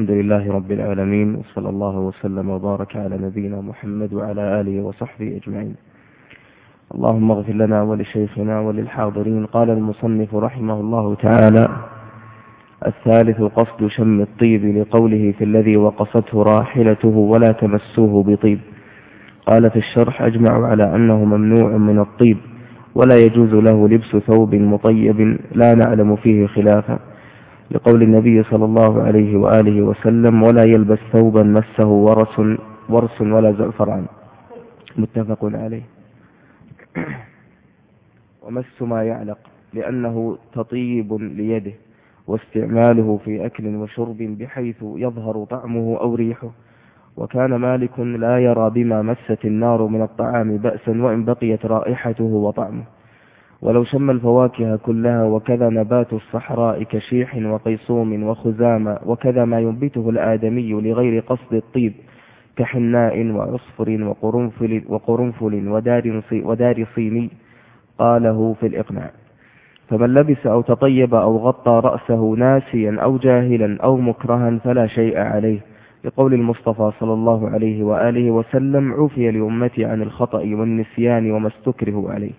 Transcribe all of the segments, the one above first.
الحمد لله رب العالمين وصلى الله وسلم وبارك على نبينا محمد وعلى آله وصحبه أجمعين. اللهم اغفر لنا ولشيخنا وللحاضرين قال المصنف رحمه الله تعالى الثالث قصد شم الطيب لقوله في الذي وقصته راحلته ولا تمسوه بطيب. قال في الشرح أجمع على أنه ممنوع من الطيب ولا يجوز له لبس ثوب مطيب لا نعلم فيه خلافا. لقول النبي صلى الله عليه وآله وسلم ولا يلبس ثوبا مسه ورس, ورس ولا زعفران. متفق عليه. ومس ما يعلق لأنه تطيب ليده واستعماله في أكل وشرب بحيث يظهر طعمه أو ريحه. وكان مالك لا يرى بما مست النار من الطعام بأسا وإن بقيت رائحته وطعمه. ولو شم الفواكه كلها وكذا نبات الصحراء كشيح وقيصوم وخزامة وكذا ما ينبته الآدمي لغير قصد الطيب كحناء وعصفر وقرنفل, وقرنفل ودار, ودار صيني قاله في الإقناع. فمن لبس أو تطيب أو غطى رأسه ناسيا أو جاهلا أو مكرها فلا شيء عليه. لقول المصطفى صلى الله عليه وآله وسلم عفي لأمتي عن الخطأ والنسيان وما استكره عليه.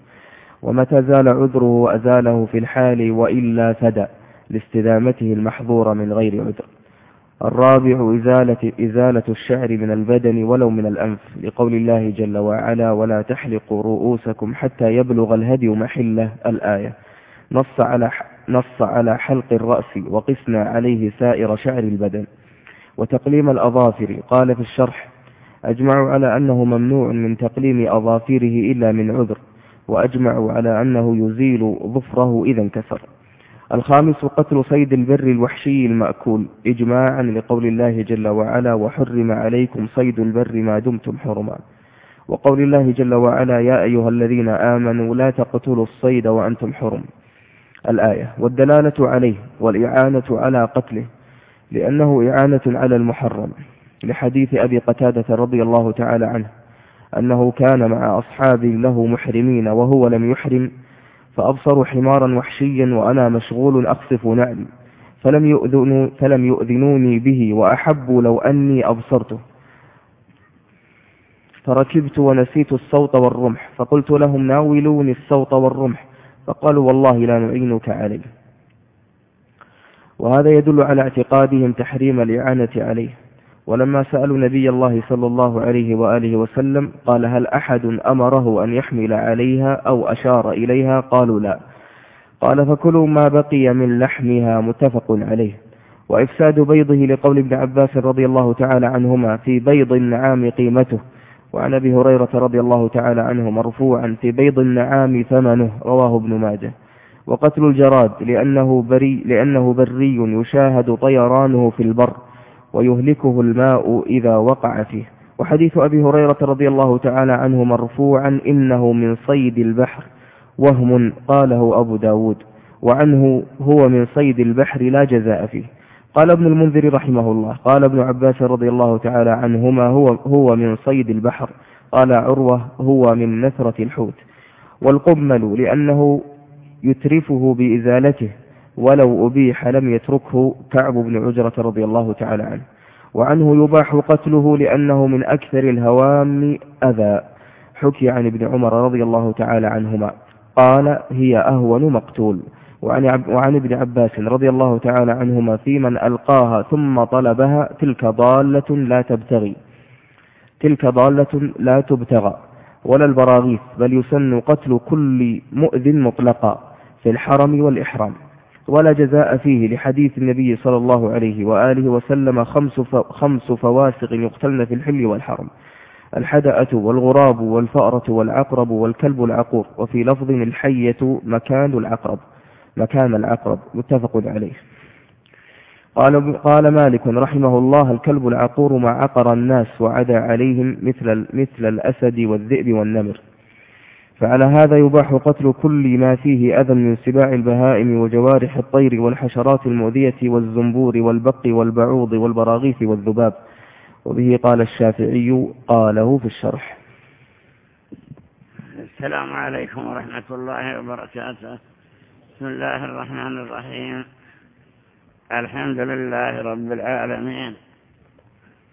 ومتى زال عذره أزاله في الحال وإلا فدى لاستدامته المحظور من غير عذر. الرابع إزالة, إزالة الشعر من البدن ولو من الأنف لقول الله جل وعلا ولا تحلقوا رؤوسكم حتى يبلغ الهدي محلة الآية. نص على, نص على حلق الرأس وقسنا عليه سائر شعر البدن. وتقليم الأظافر. قال في الشرح أجمعوا على أنه ممنوع من تقليم أظافره إلا من عذر. وأجمعوا على أنه يزيل ظفره إذا انكسر. الخامس قتل صيد البر الوحشي المأكول إجماعا لقول الله جل وعلا وحرم عليكم صيد البر ما دمتم حرما وقول الله جل وعلا يا أيها الذين آمنوا لا تقتلوا الصيد وأنتم حرم الآية والدلالة عليه والإعانة على قتله لأنه إعانة على المحرم لحديث أبي قتادة رضي الله تعالى عنه. أنه كان مع أصحاب له محرمين وهو لم يحرم فأبصروا حمارا وحشيا وأنا مشغول أقصف نعلي فلم, يؤذنوا فلم يؤذنوني به وأحبوا لو أني أبصرته. فركبت ونسيت الصوت والرمح فقلت لهم ناولوني الصوت والرمح فقالوا والله لا نعينك عليه. وهذا يدل على اعتقادهم تحريم الإعانة عليه. ولما سألوا نبي الله صلى الله عليه وآله وسلم قال هل أحد أمره أن يحمل عليها أو أشار إليها قالوا لا. قال فكلوا ما بقي من لحمها متفق عليه. وإفساد بيضه لقول ابن عباس رضي الله تعالى عنهما في بيض النعام قيمته. وعن أبي هريرة رضي الله تعالى عنه مرفوعا في بيض النعام ثمنه رواه ابن ماجه. وقتل الجراد لأنه بري, لأنه بري يشاهد طيرانه في البر. ويهلكه الماء إذا وقع فيه. وحديث أبي هريرة رضي الله تعالى عنه مرفوعا إنه من صيد البحر وهم قاله أبو داود وعنه هو من صيد البحر لا جزاء فيه. قال ابن المنذر رحمه الله قال ابن عباس رضي الله تعالى عنهما هو, هو من صيد البحر. قال عروة هو من نثرة الحوت. والقمل لأنه يترفه بإزالته. ولو أبيح لم يتركه كعب بن عجرة رضي الله تعالى عنه. وعنه يباح قتله لأنه من أكثر الهوام أذى. حكي عن ابن عمر رضي الله تعالى عنهما. قال هي أهون مقتول. وعن, عب وعن ابن عباس رضي الله تعالى عنهما في من ألقاها ثم طلبها تلك ضالة لا تبتغي. تلك ضالة لا تبتغى. ولا البراغيث بل يسن قتل كل مؤذ مطلقا في الحرم والإحرام. ولا جزاء فيه لحديث النبي صلى الله عليه وآله وسلم خمس, خمس فواسق يقتلن في الحل والحرم. الحدأة والغراب والفأرة والعقرب والكلب العقور. وفي لفظ الحية مكان العقرب. مكان العقرب. متفق عليه. قال, قال مالك رحمه الله الكلب العقور ما عقر الناس وعدا عليهم مثل, مثل الأسد والذئب والنمر. فعلى هذا يباح قتل كل ما فيه أذى من سباع البهائم وجوارح الطير والحشرات المؤذية والزنبور والبق والبعوض والبراغيث والذباب. وبه قال الشافعي قاله في الشرح. السلام عليكم ورحمة الله وبركاته. بسم الله الرحمن الرحيم. الحمد لله رب العالمين.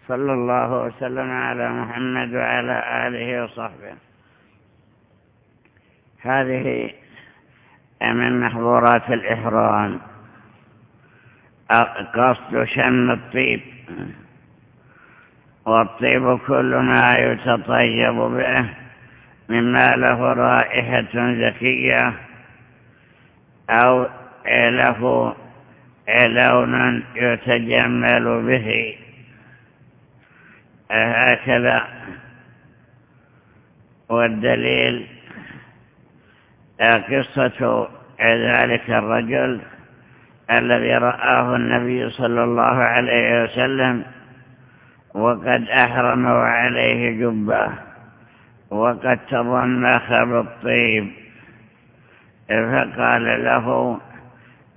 صلى الله وسلم على محمد وعلى آله وصحبه. هذه من محظورات الإحرام. قصد شم الطيب. والطيب كل ما يتطيب به مما له رائحة زكية أو له لون يتجمل به. هكذا. والدليل قصة ذلك الرجل الذي رآه النبي صلى الله عليه وسلم وقد أحرم وعليه جبة وقد تضمخ بالطيب. فقال له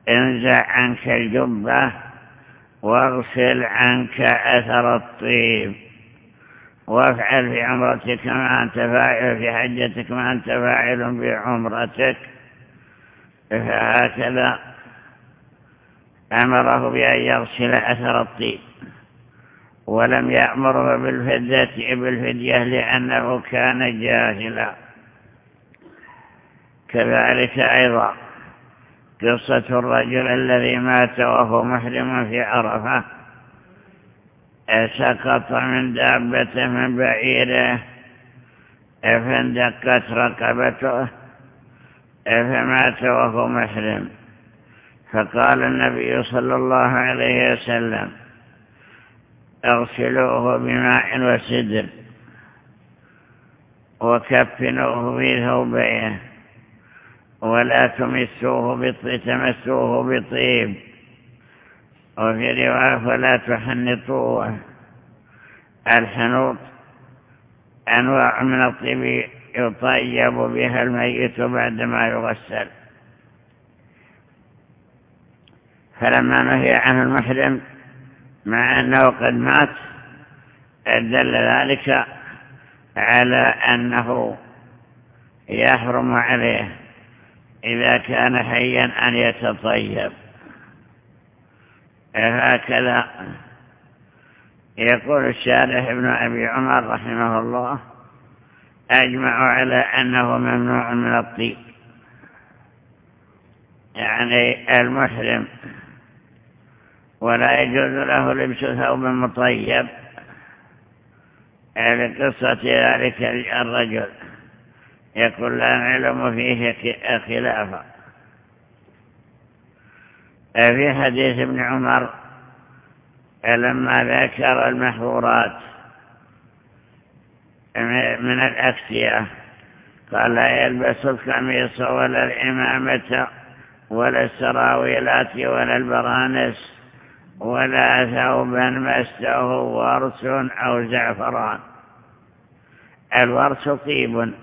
انزع عنك الجبة واغسل عنك أثر الطيب. وافعل في عمرتك ما أنت فاعل في حجتك ما أنت فاعل بعمرتك فهكذا أمره بأن يغسل أثر الطيب. ولم يأمره بالفدية بالفدية لأنه كان جاهلا. كذلك أيضا قصة الرجل الذي مات وهو محرم في عرفة. سقط من دابة من بعيره فاندقت رقبته فمات وهو محرم فقال النبي صلى الله عليه وسلم اغسلوه بماء وسدر وكفنوه في ثوبيه ولا تمسوه تمسوه بطيب. وفي رواية فلا تحنطوه. الحنوط أنواع من الطيب يطيب بها الميت بعدما يغسل. فلما نهي عنه المحرم مع أنه قد مات دل ذلك على أنه يحرم عليه إذا كان حيا أن يتطيب. هكذا. يقول الشارح ابن أبي عمر رحمه الله أجمع على أنه ممنوع من الطيب. يعني المحرم ولا يجوز له لبس ثوب مطيب. لقصة ذلك الرجل يقول لا نعلم فيه خلافا. في حديث ابن عمر لما ذكر المحظورات؟ من الأكسية. قال لا يلبس القميص ولا الإمامة ولا السراويلات ولا البرانس ولا ثوبا مسه ورس أو زعفران. الورس طيب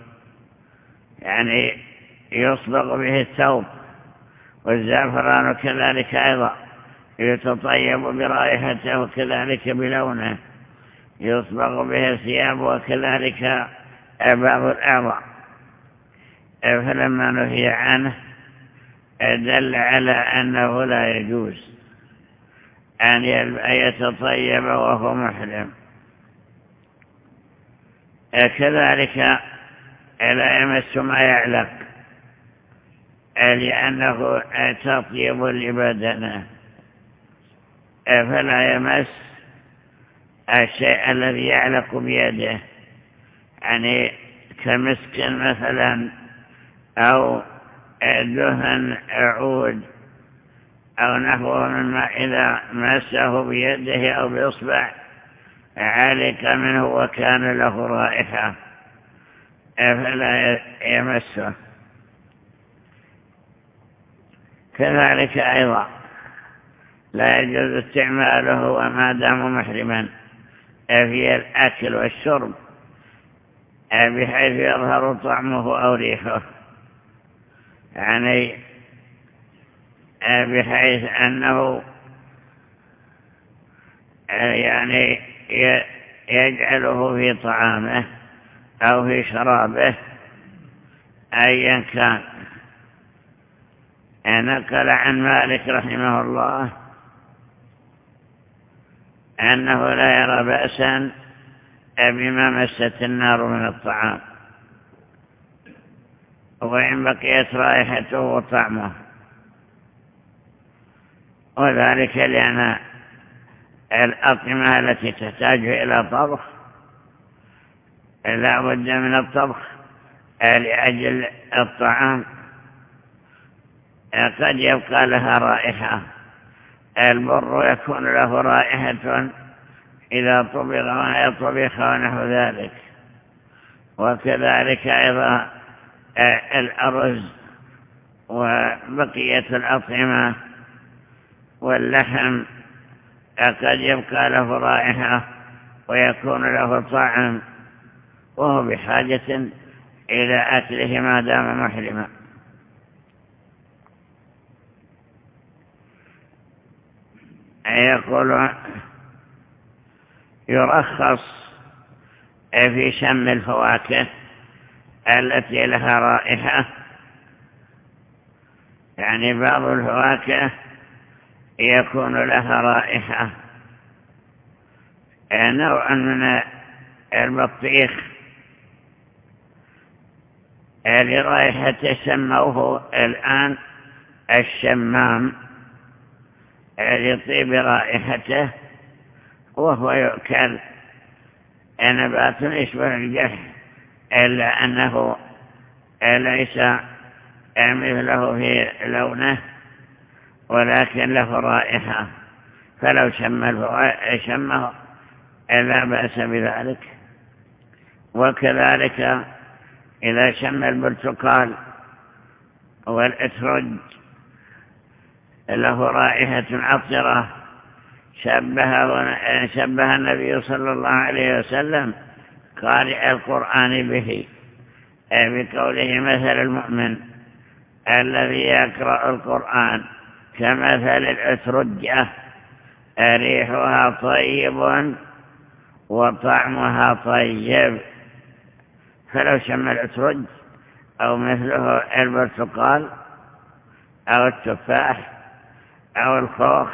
يعني يصبغ به الثوب. والزعفران كذلك أيضا يتطيب برائحته وكذلك بلونه يصبغ به الثياب وكذلك بعض الأعضاء فلما نهي عنه دل على أنه لا يجوز أن يتطيب وهو محرم. كذلك لا يمس ما يعلق. لأنه تطيب لبدنه فلا يمس الشيء الذي يعلق بيده؟ يعني كمسك مثلا أو دهن عود أو نحوه مما إذا مسه بيده أو بإصبع علق منه وكان له رائحة. فلا يمسه. كذلك أيضا لا يجوز استعماله وما دام محرما في الأكل والشرب بحيث يظهر طعمه أو ريحه. يعني بحيث أنه يعني يجعله في طعامه أو في شرابه أيا كان. نقل عن مالك رحمه الله أنه لا يرى بأسا بما مست النار من الطعام وإن بقيت رائحته وطعمه وذلك لأن الأطعمة التي تحتاج إلى طبخ لا بد من الطبخ لأجل الطعام. قد يبقى لها رائحة. البر يكون له رائحة إذا طبخ وما طبخ ونحو ذلك. وكذلك أيضا الأرز وبقية الأطعمة واللحم قد يبقى له رائحة ويكون له طعم وهو بحاجة إلى أكله ما دام محرما. يقول يرخص في شم الفواكه التي لها رائحة. يعني بعض الفواكه يكون لها رائحة. نوع من البطيخ لرائحة سموه الآن الشمام. لطيب رائحته وهو يؤكل. نبات يشبه الجح إلا أنه ليس مثله في لونه ولكن له رائحة. فلو شم شمه لا بأس بذلك. وكذلك إذا شم البرتقال والإترج له رائحة عطرة شبه, شبه النبي صلى الله عليه وسلم قارئ القرآن به بقوله مثل المؤمن الذي يقرأ القرآن كمثل الأترجة ريحها طيب وطعمها طيب. فلو شم الأترج أو مثله البرتقال أو التفاح أو الخوخ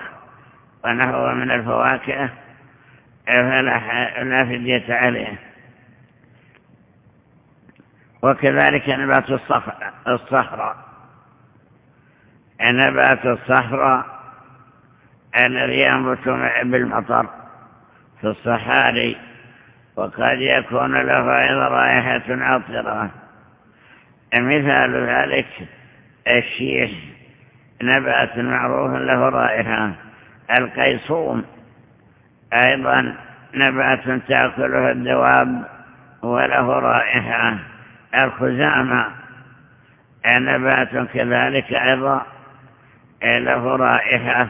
ونحوه من الفواكه فلا فدية عليه. وكذلك نبات الصحراء نبات الصحراء الذي ينبت بالمطر في الصحاري وقد يكون له أيضا رائحة عطرة مثال ذلك الشيش نبأت معروف له رائحة. القيصوم أيضا نبأت تأكله الدواب وله رائحة. الخزامة نبأت كذلك أيضا له رائحة.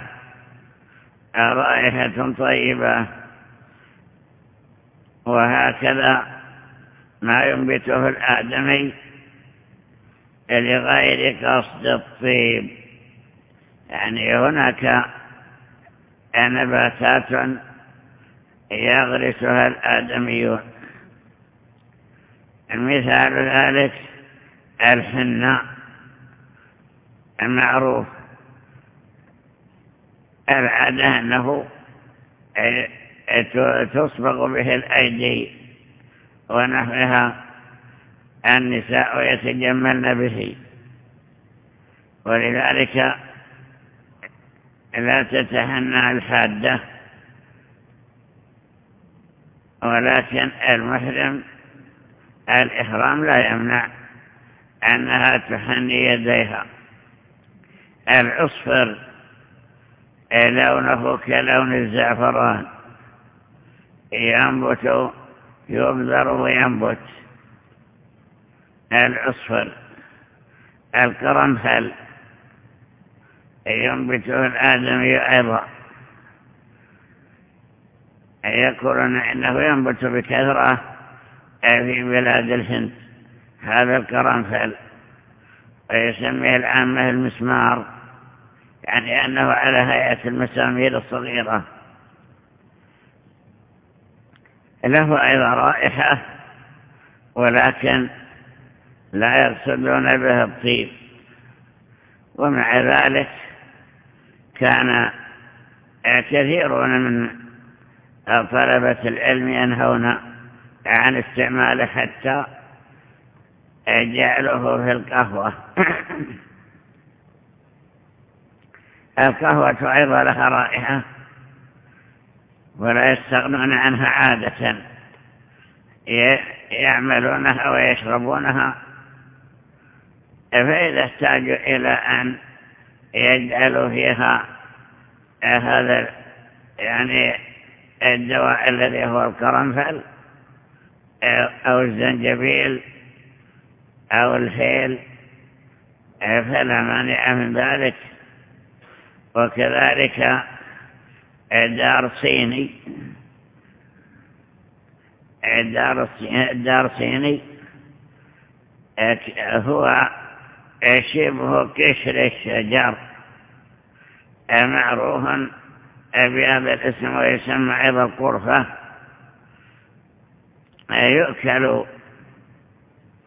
رائحة طيبة. وهكذا ما ينبته الآدمي لغير قصد الطيب. يعني هناك نباتات يغرسها الآدميون. مثال ذلك الحناء المعروف. العادة أنه تصبغ به الأيدي ونحوها النساء يتجملن به. ولذلك لا تتهنى الحادة ولكن المحرم الإحرام لا يمنع أنها تحني يديها. العصفر لونه كلون الزعفران. ينبت يبذر وينبت. العصفر القرنفل. ينبته الآدمي أيضا يقولون إنه ينبت بكثرة في بلاد الهند. هذا القرنفل ويسميه العامة المسمار يعني أنه على هيئة المسامير الصغيرة. له أيضا رائحة ولكن لا يقصدون به الطيب. ومع ذلك كان كثيرون من طلبة العلم ينهون عن استعماله حتى جعله في القهوة. القهوة أيضا لها رائحة ولا يستغنون عنها عادة. يعملونها ويشربونها. فإذا احتاجوا إلى أن يجعلوا فيها هذا يعني الدواء الذي هو القرنفل أو الزنجبيل أو الهيل فلا مانع من ذلك. وكذلك دار صيني دار صيني هو شبه كشر الشجر. معروف بهذا الاسم ويسمى أيضا القرفة. يؤكل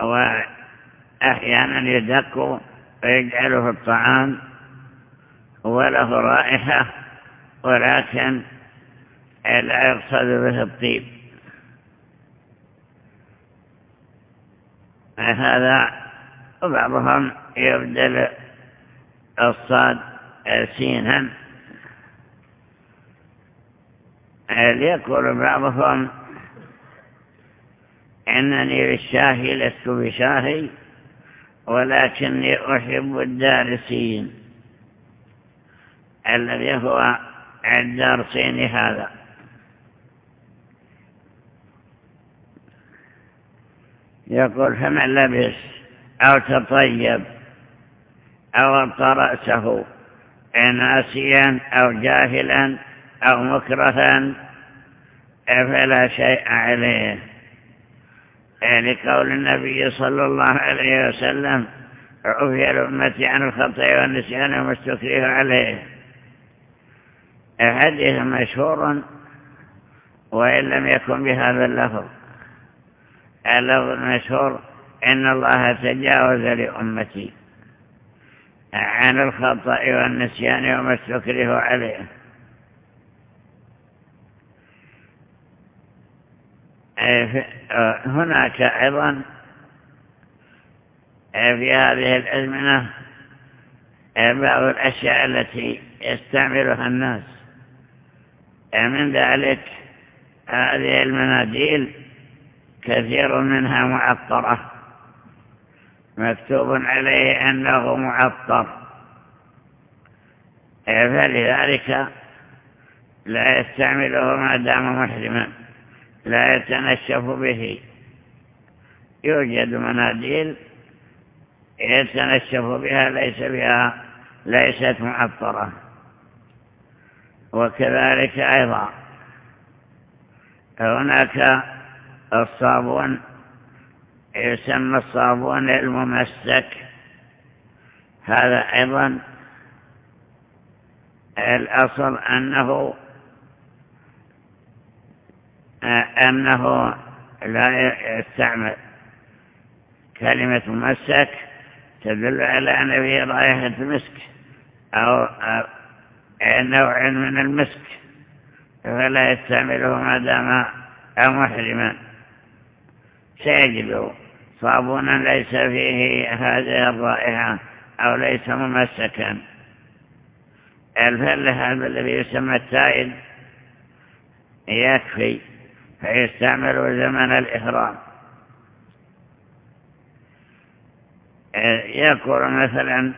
وأحيانا يدق ويجعله الطعام وله رائحة ولكن لا يقصد به الطيب. هذا بعضهم يبدل الصاد سينا ليقول بعضهم إنني بالشاهي لست بشاهي ولكني أحب الدارسين الذي هو الدارسين هذا. يقول فمن لبس أو تطيب أو ابطى رأسه ناسيا أو جاهلا أو مكرها فلا شيء عليه. لقول النبي صلى الله عليه وسلم عفي الأمة عن الخطأ والنسيان وما عليه. حديث مشهور وإن لم يكن بهذا اللفظ. اللفظ المشهور إن الله تجاوز لأمتي. عن الخطأ والنسيان وما استكره عليه. هناك أيضا في هذه الأزمنة بعض الأشياء التي يستعملها الناس. من ذلك هذه المناديل كثير منها معطرة. مكتوب عليه أنه معطر. فلذلك لا يستعمله ما دام محرما لا يتنشف به. يوجد مناديل يتنشف بها ليس بها ليست معطرة. وكذلك أيضا هناك الصابون يسمى الصابون الممسك. هذا أيضا الأصل أنه أنه لا يستعمل كلمة ممسك تدل على أن فيه رائحة مسك أو نوع من المسك فلا يستعمله ما دام محرما. سيجد صابونا ليس فيه هذه الرائحة أو ليس ممسكا. الفل هذا الذي يسمى التائد يكفي فيستعمل زمن الإحرام. يقول مثلا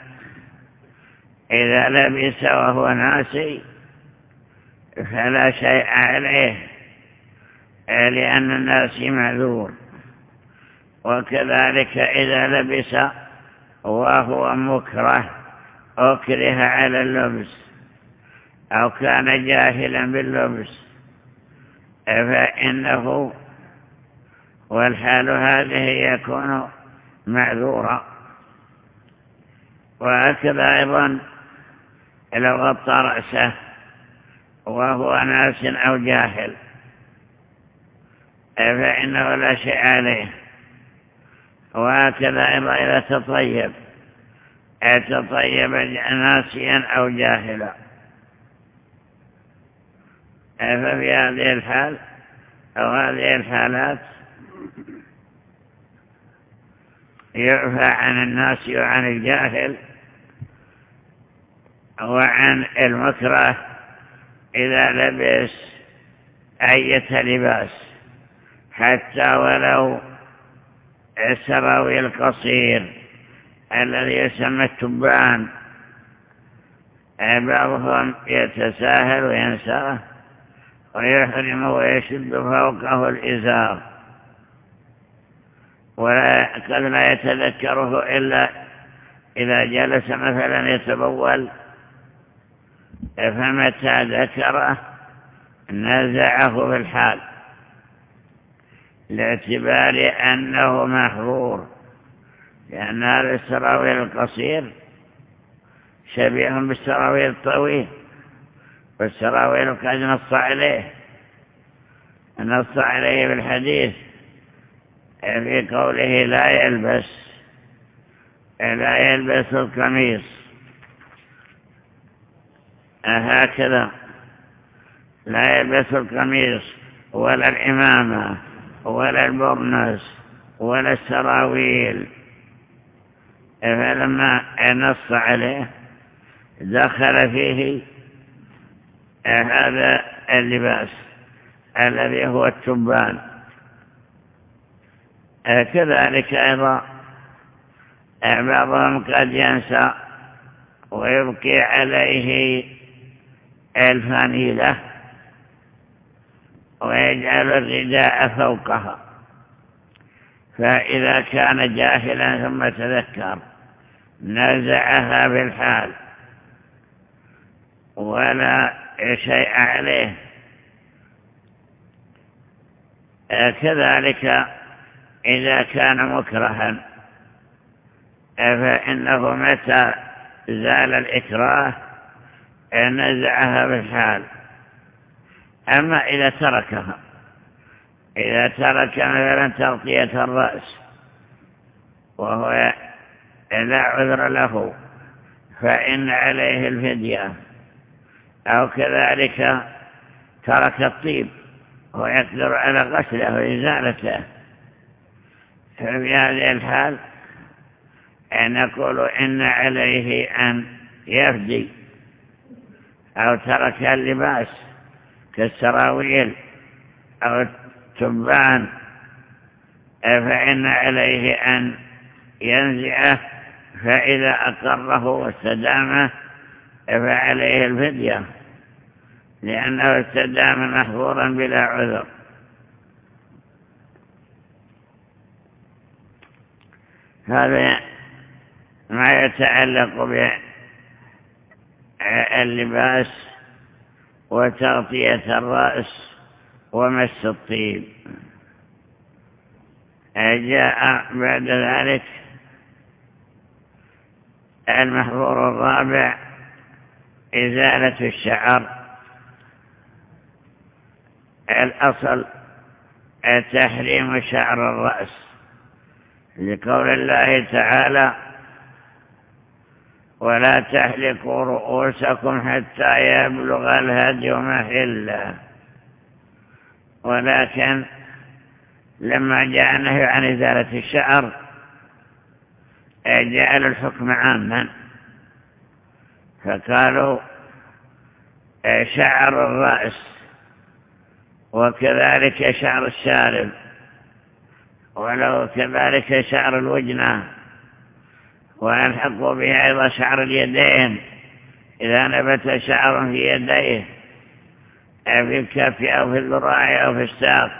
إذا لبس وهو ناسي فلا شيء عليه لأن الناس معذور. وكذلك إذا لبس وهو مكره أكره على اللبس أو كان جاهلا باللبس فإنه والحال هذه يكون معذورا. وهكذا أيضا لو غطى رأسه وهو ناس أو جاهل فإنه لا شيء عليه. وهكذا أيضا إذا تطيب. تطيب ناسيا أو جاهلا. ففي هذه الحال أو هذه الحالات يعفى عن الناس وعن الجاهل وعن المكره إذا لبس أية لباس. حتى ولو السراوي القصير الذي يسمى التبان. بعضهم يتساهل وينساه ويحرم ويشد فوقه الإزار. وقد لا يتذكره إلا إذا جلس مثلا يتبول. فمتى ذكره نزعه في الحال. لاعتبار أنه محظور لأن هذا السراويل القصير شبيه بالسراويل الطويل والسراويل قد نص عليه نص عليه بالحديث في قوله لا يلبس لا يلبس القميص. هكذا لا يلبس القميص ولا الإمامة. ولا البرنس ولا السراويل. فلما نص عليه دخل فيه هذا اللباس الذي هو التبان. كذلك أيضا بعضهم قد ينسى ويبقي عليه الفانيلة. ويجعل الرداء فوقها. فإذا كان جاهلا ثم تذكر نزعها بالحال ولا شيء عليه. كذلك إذا كان مكرها فإنه متى زال الإكراه؟ نزعها بالحال. أما إذا تركها. إذا ترك مثلا تغطية الرأس وهو لا عذر له فإن عليه الفدية. أو كذلك ترك الطيب ويقدر على غسله وإزالته. ففي هذه الحال نقول إن عليه أن يفدي أو ترك اللباس. كالسراويل أو التبان فإن عليه أن ينزعه فإذا أقره واستدامه فعليه الفدية لأنه استدام محظورا بلا عذر. هذا ما يتعلق باللباس وتغطية الرأس ومس الطيب جاء بعد ذلك المحظور الرابع إزالة الشعر. الأصل تحريم شعر الرأس. لقول الله تعالى ولا تحلقوا رؤوسكم حتى يبلغ الهدي محله ولكن لما جاء النهي عن إزالة الشعر جعل الحكم عاما. فقالوا شعر الرأس وكذلك شعر الشارب ولو كذلك شعر الوجنة. ويلحق به أيضا شعر اليدين. إذا نبت شعر في يديه في الكف أو في الذراع أو في الساق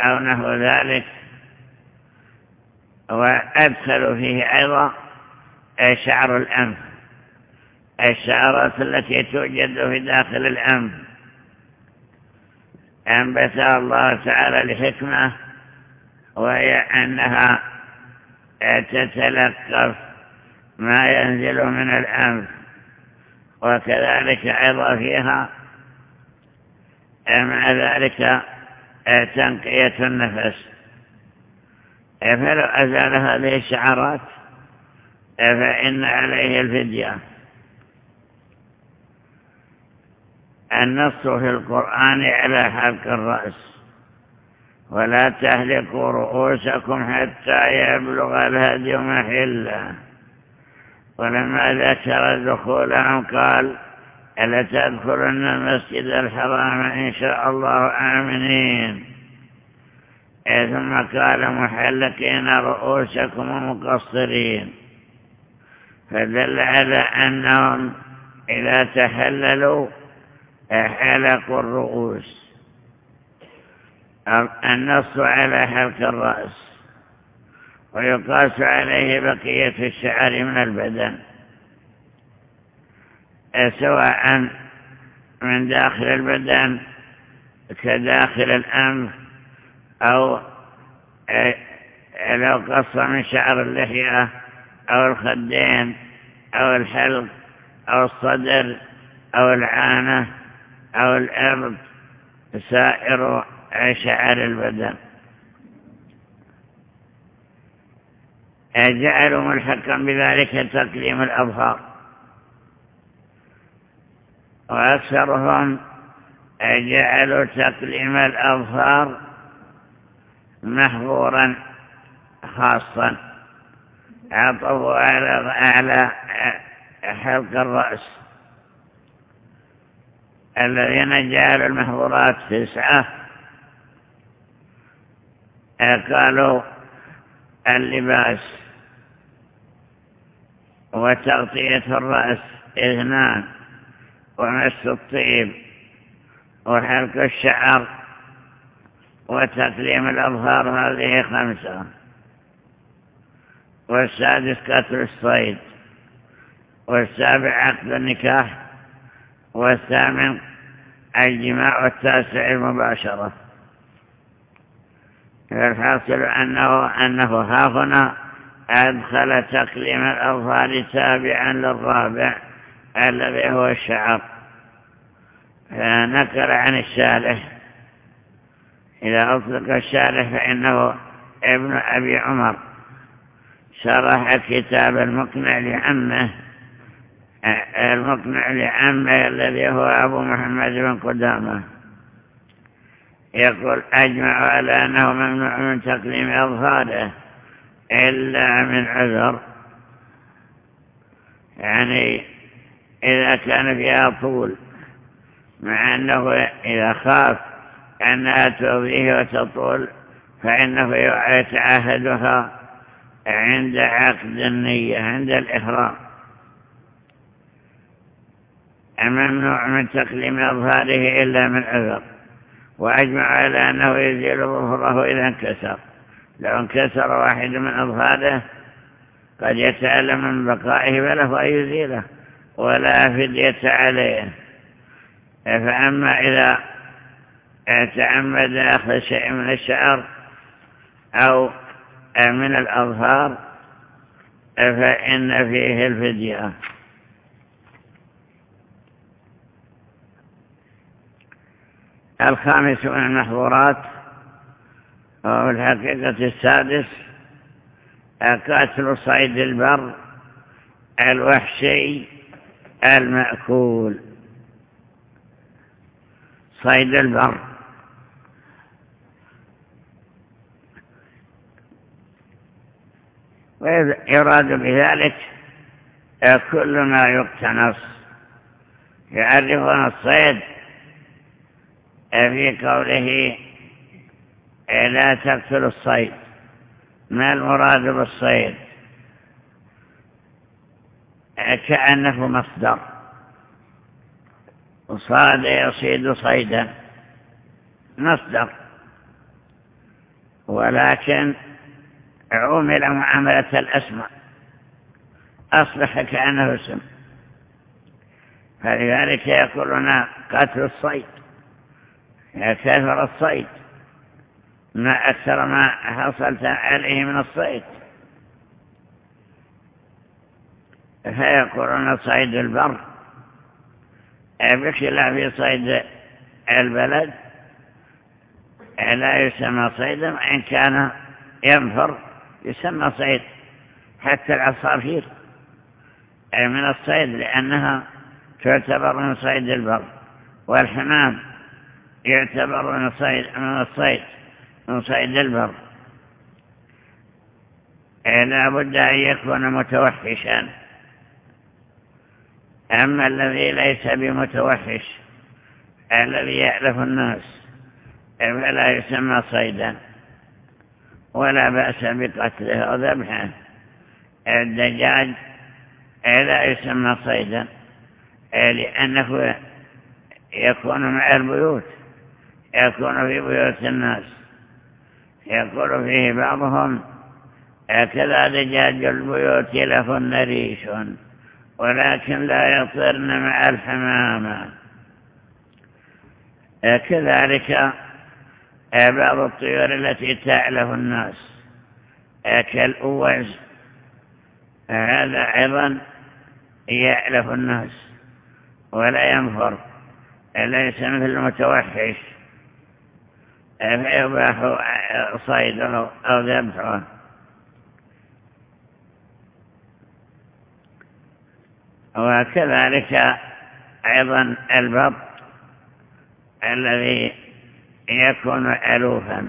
أو نحو ذلك. وأدخل فيه أيضا شعر الأنف الشعرات التي توجد في داخل الأنف. أنبتها الله تعالى لحكمة وهي أنها تتلقف ما ينزل من الأنف وكذلك أيضا فيها مع ذلك تنقية النفس. فلو أزال هذه الشعرات فإن عليه الفدية. النص في القرآن على حلق الرأس. ولا تهلكوا رؤوسكم حتى يبلغ الهدي محله. ولما ذكر دخولهم قال ألا تدخلن المسجد الحرام إن شاء الله آمنين؟ ثم قال محلقين رؤوسكم ومقصرين. فدل على أنهم إذا تحللوا حلقوا الرؤوس. النص على حلق الرأس ويقاس عليه بقية الشعر من البدن سواء من داخل البدن كداخل الأنف أو لو قص من شعر اللحية أو الخدين أو الحلق أو الصدر أو العانة أو الأرض سائر شعر البدن جعلوا ملحقا بذلك تقليم الأظهار وأكثرهم جعلوا تقليم الأظهار محظورا خاصا. عطفوا على حلق الرأس. الذين جعلوا المحظورات تسعة قالوا اللباس وتغطية الرأس اثنان ومس الطيب وحلق الشعر وتكليم الأظهار هذه خمسة والسادس قتل الصيد والسابع عقد النكاح والثامن الجماع والتاسع المباشرة فالحاصل أنه, أنه هاهنا أدخل تقليم الأظهار تابعا للرابع الذي هو الشعر. فنكر عن الشارح إذا أطلق الشارح فإنه ابن أبي عمر. شرح كتاب المقنع لعمه المقنع لعمه الذي هو أبو محمد بن قدامة. يقول أجمع على أنه ممنوع من تقليم أظهاره إلا من عذر. يعني إذا كان فيها طول مع أنه إذا خاف أنها تؤذيه وتطول فإنه يتعهدها عند عقد النية عند الإحرام. ممنوع من تقليم أظهاره إلا من عذر. وأجمع على أنه يزيل ظهره إذا انكسر. لو انكسر واحد من أظهاره قد يتألم من بقائه فله أن يزيله ولا فدية عليه. فأما إذا تعمد أخذ شيء من الشعر أو من الأظهار فإن فيه الفدية. الخامس من المحظورات وهو الحقيقة السادس قتل صيد البر الوحشي المأكول. صيد البر. ويراد بذلك كل ما يقتنص يعرفنا الصيد في قوله لا تقتل الصيد. ما المراد بالصيد؟ كأنه مصدر. وصاد يصيد صيدا. مصدر. ولكن عمل معاملة الأسماء. أصبح كأنه اسم. فلذلك يقولون قتل الصيد. كثر الصيد. ما أكثر ما حصلت عليه من الصيد. فيقولون صيد البر. بخلاف صيد البلد لا يسمى صيدا وإن كان ينفر يسمى صيد. حتى العصافير من الصيد لأنها تعتبر من صيد البر. والحمام يعتبر من الصيد من الصيد من صيد البر. لا بد أن يكون متوحشا. أما الذي ليس بمتوحش الذي يألف الناس فلا يسمى صيدا. ولا بأس بقتله أو ذبحه. الدجاج لا يسمى صيدا. لأنه يكون مع البيوت. يكون في بيوت الناس. يقول فيه بعضهم كذا دجاج البيوت لهن ريش ولكن لا يطرن مع الحمامة كذلك بعض الطيور التي تألف الناس كالأوز. هذا أيضا يألف الناس ولا ينفر ليس مثل المتوحش. فيباح صيده أو ذبحه وكذلك أيضا البط الذي يكون ألوفا.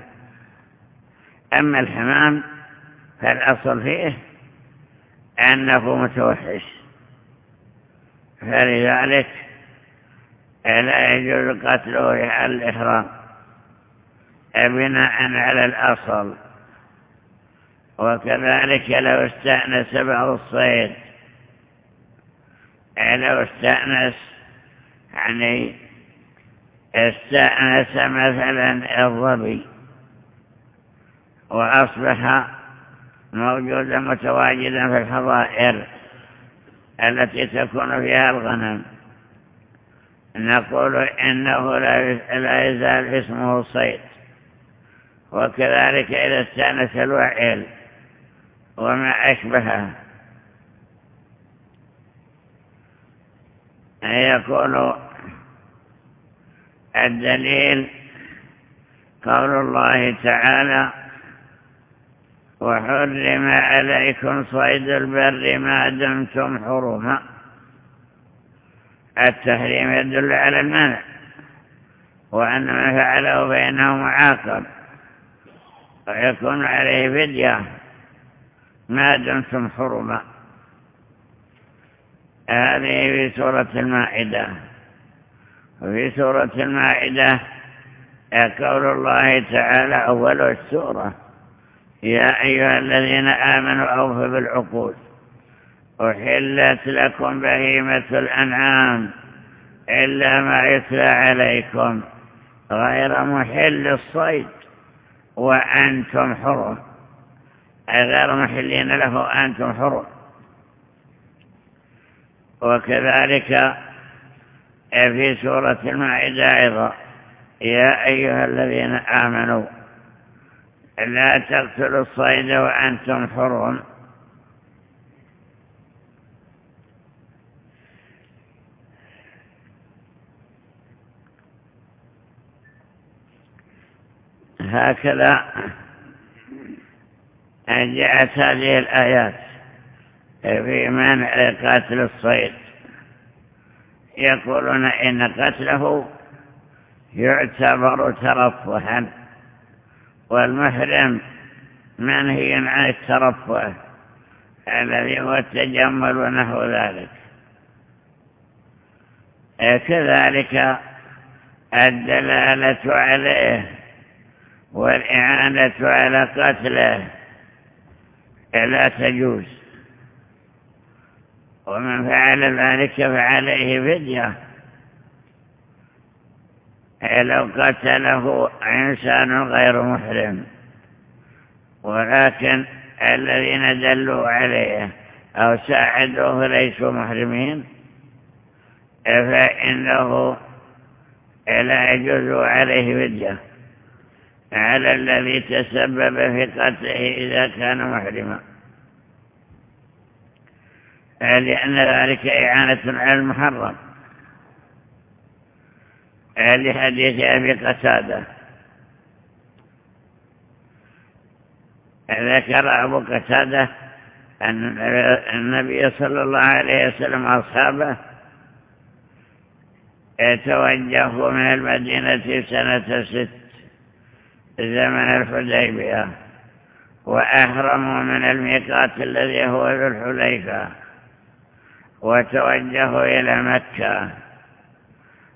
أما الحمام فالأصل فيه أنه متوحش فلذلك لا يجوز قتله على الإحرام. بناء على الأصل. وكذلك لو استأنس بعض الصيد. لو استأنس يعني استأنس مثلا الظبي وأصبح موجودا متواجدا في الحظائر التي تكون فيها الغنم. نقول إنه لا يزال اسمه صيد. وكذلك إذا استأنس الوعيل وما أشبهه يكون الدليل قول الله تعالى وحرم عليكم صيد البر ما دمتم حرما التحريم يدل على المنع وأن من فعله فإنه معاقب ويكون عليه فدية. ما دمتم حرما. هذه في سورة المائدة. وفي سورة المائدة قول الله تعالى أول السورة يا أيها الذين آمنوا أوفوا بالعقود. أحلت لكم بهيمة الأنعام إلا ما يتلى عليكم غير محل الصيد. وأنتم حرم غير محلين له أنتم حرم وكذلك في سورة المائدة أيضا يا أيها الذين آمنوا لا تقتلوا الصيد وأنتم حرم هكذا جاءت هذه الآيات في منع قتل الصيد. يقولون إن قتله يعتبر ترفها والمحرم منهي عن الترفه الذي هو التجمل ونحو ذلك. كذلك الدلالة عليه والإعانة على قتله لا تجوز. ومن فعل ذلك فعليه فدية. لو قتله إنسان غير محرم ولكن الذين دلوا عليه أو ساعدوه ليسوا محرمين فإنه لا يجوز عليه فدية. على الذي تسبب في قتله إذا كان محرما. لأن ذلك إعانة على المحرم. لحديث أبي قتادة. ذكر أبو قتادة أن النبي صلى الله عليه وسلم أصحابه توجهوا من المدينة سنة ست. زمن الحديبية وأهرموا من الميقات الذي هو ذو الحليفة وتوجهوا إلى مكة.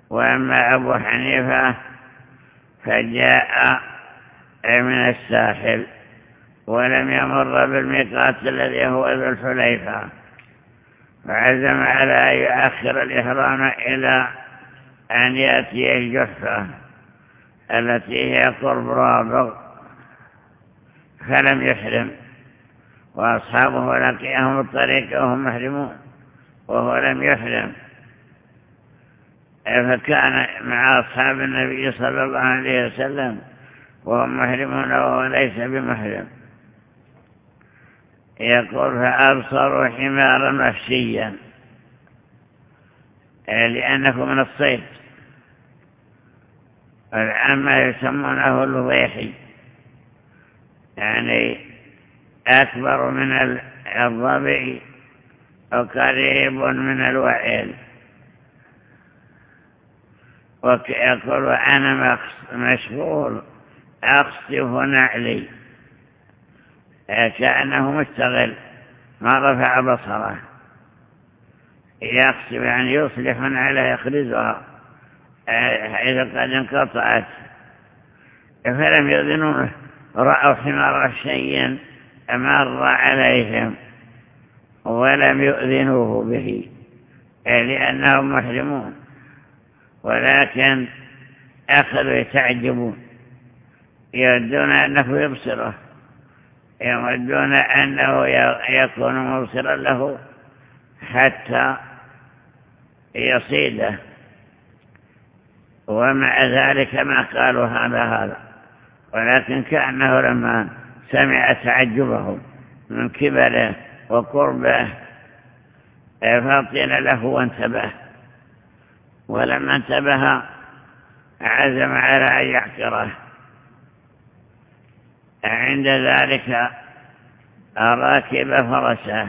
وأما أبو حنيفة فجاء من الساحل ولم يمر بالميقات الذي هو ذو الحليفة. فعزم على أن يؤخر الإحرام إلى أن يأتي الجحفة. التي هي قرب رابغ فلم يحرم. وأصحابه لقيهم الطريق وهم محرمون وهو لم يحرم. فكان مع أصحاب النبي صلى الله عليه وسلم وهم محرمون وهو ليس بمحرم. يقول فأبصروا حمارا مفشيا لأنه من الصيد. العامة يسمونه الوضيحي يعني أكبر من الضبع وقريب من الوعيل ويقول أنا مشغول أخصف نعلي. كأنه مستغل ما رفع بصره. يخصف يعني يصلح عليه يخرجها. حيث قد انقطعت. فلم يؤذنونه رأوا حمار شيئا مر عليهم ولم يؤذنوه به لأنهم محرمون. ولكن أخذوا يتعجبون يودون أنه يبصره يودون أنه يكون مبصرا له حتى يصيده. ومع ذلك ما قالوا هذا هذا. ولكن كأنه لما سمع تعجبهم من كبره وقربه فطن له وانتبه. ولما انتبه عزم على أن يحكره عند ذلك راكب فرسه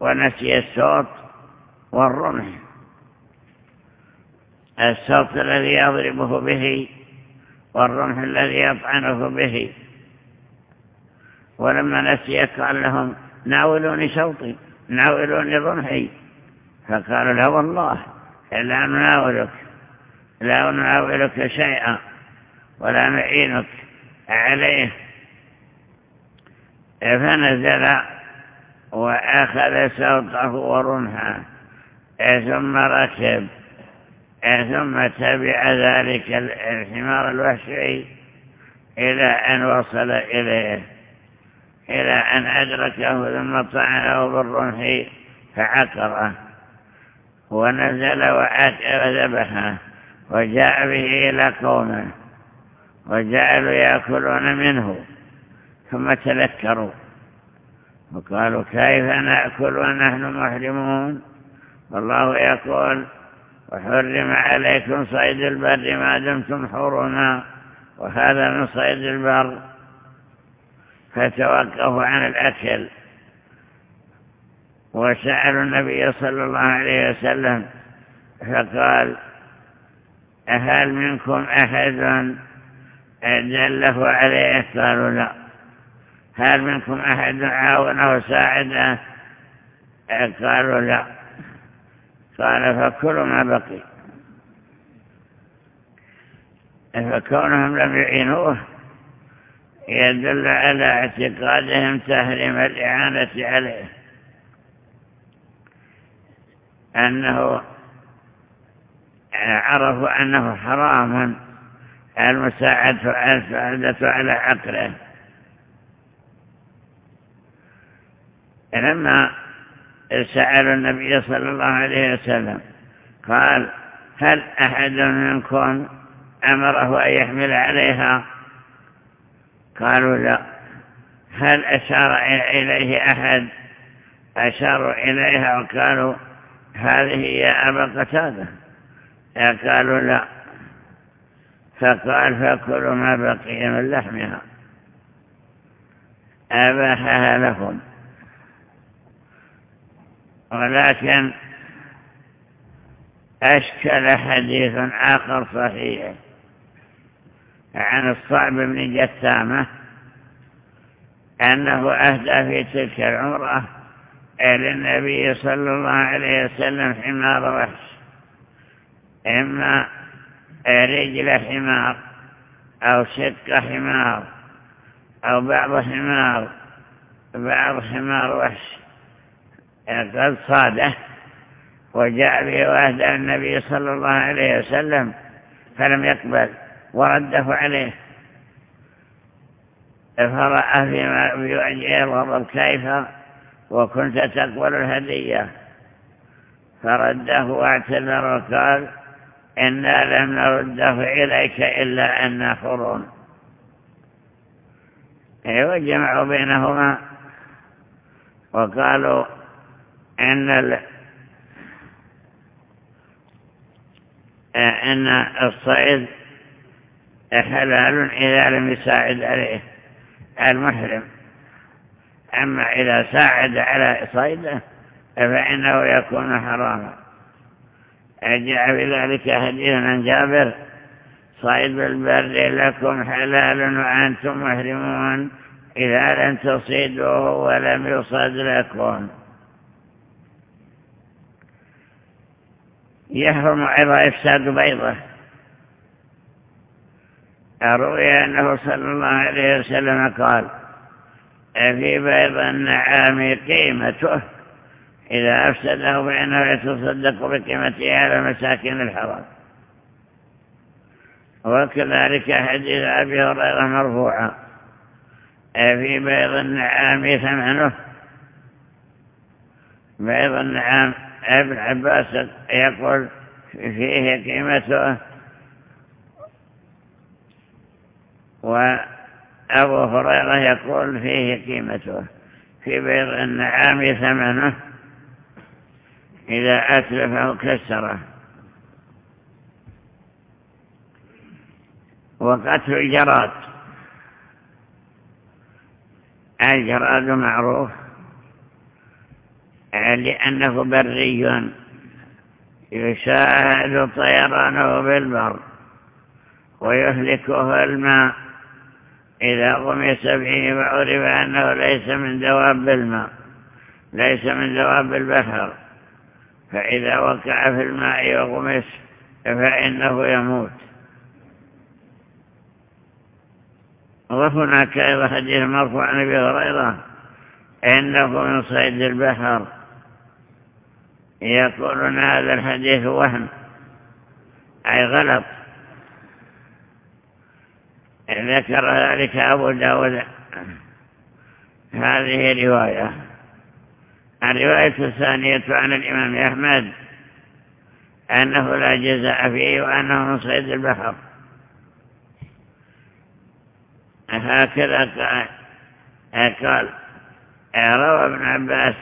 ونسي الصوت والرمح. الصوت الذي يضربه به والرمح الذي يطعنه به. ولما نسي قال لهم ناولوني صوتي ناولوني رمحي. فقالوا لا والله لا نناولك لا نناولك شيئا ولا نعينك عليه. فنزل وأخذ صوته ورمحه ثم ركب ثم تبع ذلك الحمار الوحشي إلى أن وصل إليه إلى أن أدركه ثم طعنه بالرمح فعقره ونزل وذبحه وجاء به إلى قومه وجعلوا يأكلون منه ثم تذكروا. وقالوا كيف نأكل ونحن محرمون؟ والله يقول وحرم عليكم صيد البر ما دمتم حرما وهذا من صيد البر. فتوقفوا عن الأكل. وسألوا النبي صلى الله عليه وسلم فقال هل منكم أحد؟ دله عليه قالوا لا هل منكم أحد عاونه ساعده؟ قالوا لا. قال فكلوا ما بقي. فكونهم لم يعينوه يدل على اعتقادهم تحريم الإعانة عليه. أنه عرفوا أنه حرام المساعدة على عقله. لما سألوا النبي صلى الله عليه وسلم قال هل أحد منكم أمره أن يحمل عليها؟ قالوا لا. هل أشار إليه أحد؟ أشاروا إليها وقالوا هذه يا أبا قتادة. قالوا لا. فقال فكلوا ما بقي من لحمها. أباحها لهم ولكن أشكل حديث آخر صحيح عن الصعب بن جثامة أنه أهدى في تلك العمرة للنبي صلى الله عليه وسلم حمار وحش إما رجل حمار أو شق حمار أو بعض حمار بعض حمار وحش. قد صاده وجاء به وأهدى النبي صلى الله عليه وسلم فلم يقبل ورده عليه. فرأى فيما بوجهه الغضب كيف وكنت تقبل الهدية. فرده واعتذر وقال إنا لم نرده إليك إلا أن حرون وجمعوا بينهما. وقالوا إن أن الصيد حلال إذا لم يساعد عليه المحرم. أما إذا ساعد على صيده فإنه يكون حراما. جاء بذلك حديث عن جابر صيد بالبر لكم حلال وأنتم محرمون إذا لم تصيدوه ولم يصد لكم. يحرم أيضا إفساد بيضة. أروي أنه صلى الله عليه وسلم قال في بيض النعام قيمته؟ إذا أفسده فإنه يتصدق بقيمته على مساكن الحرام. وكذلك حديث أبي هريرة مرفوعا في بيض النعام ثمنه؟ بيض النعام ابن عباس يقول فيه قيمته وأبو هريرة يقول فيه قيمته في بيض النعام ثمنه إذا أتلفه كسره. وقتل الجراد. الجراد معروف. لأنه بري يشاهد طيرانه بالبر ويهلكه الماء إذا غمس به وعرف أنه ليس من دواب الماء ليس من دواب البحر. فإذا وقع في الماء وغمس فإنه يموت. وهناك أيضا حديث مرفوع عن أبي هريرة إنه من صيد البحر. يقولون هذا الحديث وهم أي غلط. ذكر ذلك أبو داود. هذه رواية. الرواية الثانية عن الإمام أحمد أنه لا جزاء فيه وأنه من صيد البحر. هكذا قال روى ابن عباس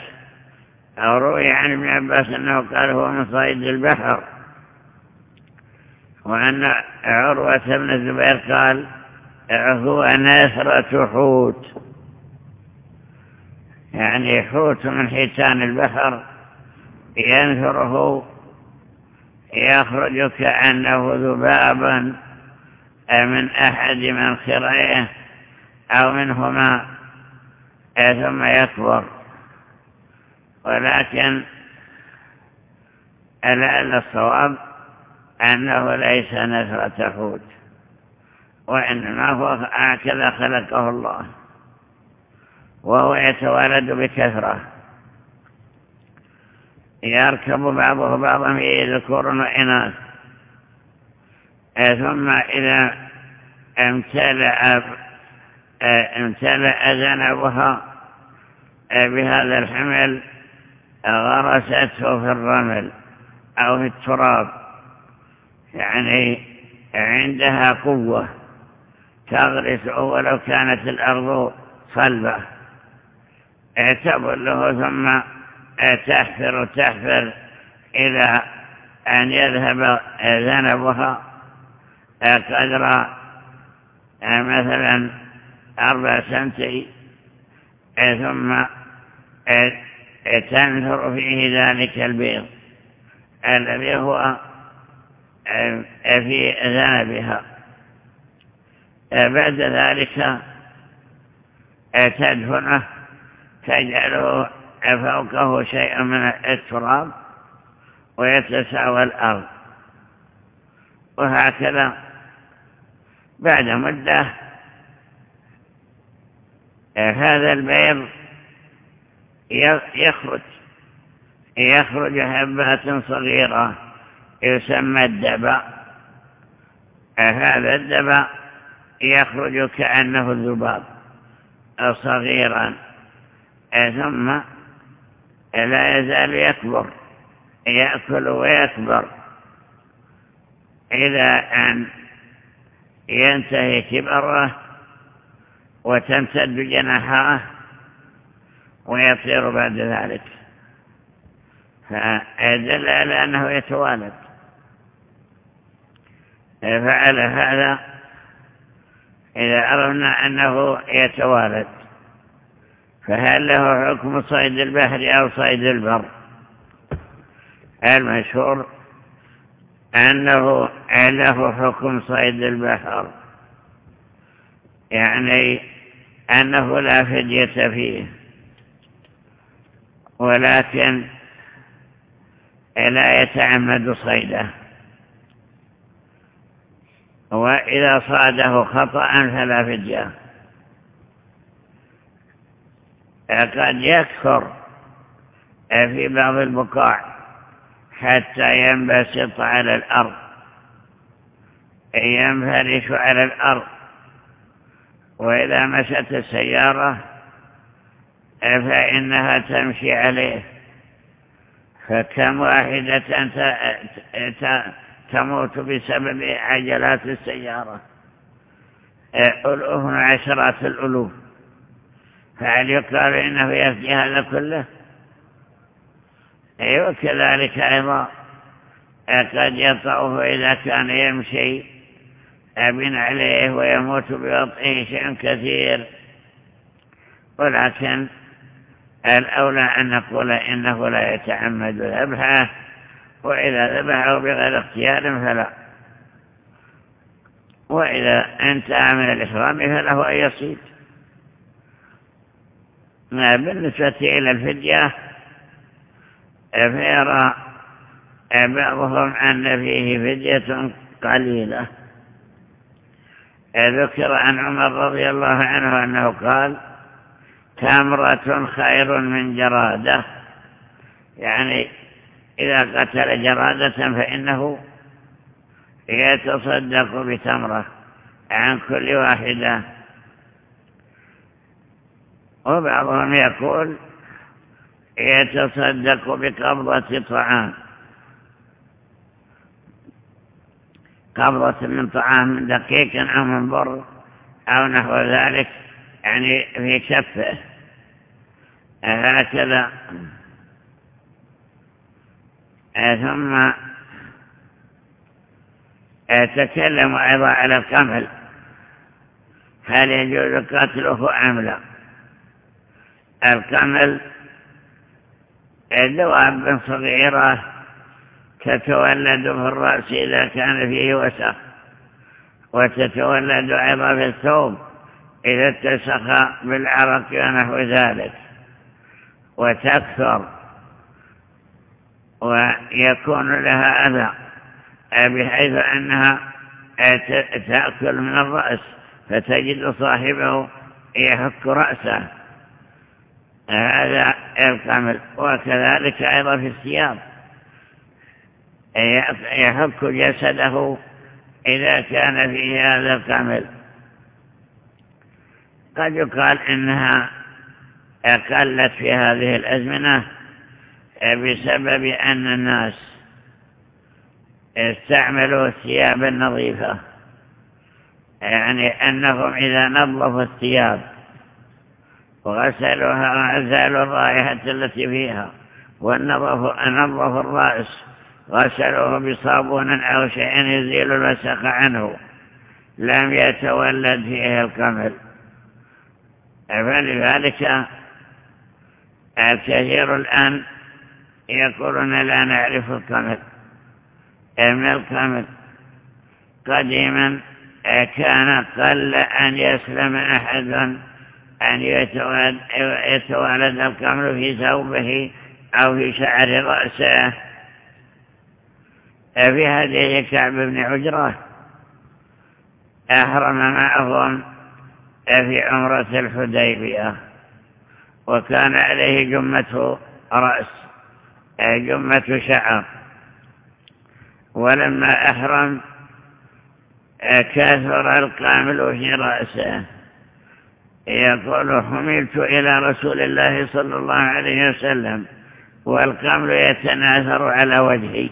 أو روي عن ابن عباس أنه قال هو من صيد البحر. وأن عروة بن الزبير قال هو نثرة حوت. يعني حوت من حيتان البحر ينثره يخرج كأنه ذبابا من أحد منخريه أو منهما ثم يكبر. ولكن لعل الصواب أنه ليس نثرة حوت وإنما هو هكذا خلقه الله وهو يتوالد بكثرة. يركب بعضه بعضا في ذكور وإناث ثم إذا امتلأ امتلأ ذنبها بهذا الحمل غرسته في الرمل أو في التراب. يعني عندها قوة تغرس ولو كانت الأرض صلبة. تبله ثم تحفر تحفر إلى أن يذهب ذنبها قدر مثلا أربع سنتي ثم تنثر فيه ذلك البيض الذي هو في ذنبها بعد ذلك تدفنه تجعله فوقه شيء من التراب ويتساوى الأرض. وهكذا بعد مدة هذا البيض يخرج. يخرج حبات صغيرة يسمى الدبأ. هذا الدبأ يخرج كأنه الذباب صغيرا. ثم لا يزال يكبر يأكل ويكبر. إلى أن ينتهي كبره وتمتد جناحاه ويطير بعد ذلك. فدل على أنه يتوالد. فعل هذا إذا عرفنا أنه يتوالد. فهل له حكم صيد البحر أو صيد البر؟ المشهور أنه له حكم صيد البحر. يعني أنه لا فدية فيه. ولكن لا يتعمد صيده. وإذا صاده خطأ فلا فدية. قد يكثر في بعض البقاع حتى ينبسط على الأرض. ينفرش على الأرض. وإذا مشت السيارة فإنها تمشي عليه. فكم واحدة تموت بسبب عجلات السيارة. ألوف عشرات الألوف. فهل يقال إنه يفجي هذا كله وكذلك أيضا. قد يطعه إذا كان يمشي. أبن عليه ويموت بوطئه شيء كثير. ولكن الأولى أن نقول إنه لا يتعمد ذبحه وإذا ذبحه بغير اختيار فلا. وإذا انتهى من الإحرام فله أن يصيد. بالنسبة إلى الفدية فيرى بعضهم أن فيه فدية قليلة. ذكر عن عمر رضي الله عنه أنه قال تمرة خير من جرادة. يعني إذا قتل جرادة فإنه يتصدق بتمرة عن كل واحدة. وبعضهم يقول يتصدق بقبضة طعام. قبضة من طعام دقيق أو من بر أو نحو ذلك. يعني في كفه. هكذا. ثم تكلم أيضا على الكمل. هل يجوز قتله أم لا؟ الكمل دواب صغيرة تتولد في الرأس إذا كان فيه وسخ وتتولد أيضا في الثوب. إذا اتسخ بالعرق ونحو ذلك وتكثر ويكون لها أذى بحيث أنها تأكل من الرأس فتجد صاحبه يحك رأسه. هذا الكامل وكذلك أيضا في الثياب. يحك جسده إذا كان فيه هذا الكامل قد يقال إنها أقلت في هذه الأزمنة بسبب أن الناس استعملوا الثياب النظيفة يعني أنهم إذا نظفوا الثياب وغسلوها وعزلوا الرائحة التي فيها ونظفوا نظفوا الرأس غسلوه بصابون أو شيء يزيل الوسخ عنه لم يتولد فيه الكمل. فلذلك الكثير الآن يقولون لا نعرف الكمل من الكامل قديما كان قل أن يسلم أحد أن يتوالد الكامل في ثوبه أو في شعر رأسه. في هذه كعب بن عجرة أحرم معهم في عمرة الحديبية وكان عليه جمة رأس جمة شعر. ولما أحرم كثر القامل في رأسه. يقول حملت إلى رسول الله صلى الله عليه وسلم والقمل يتناثر على وجهي.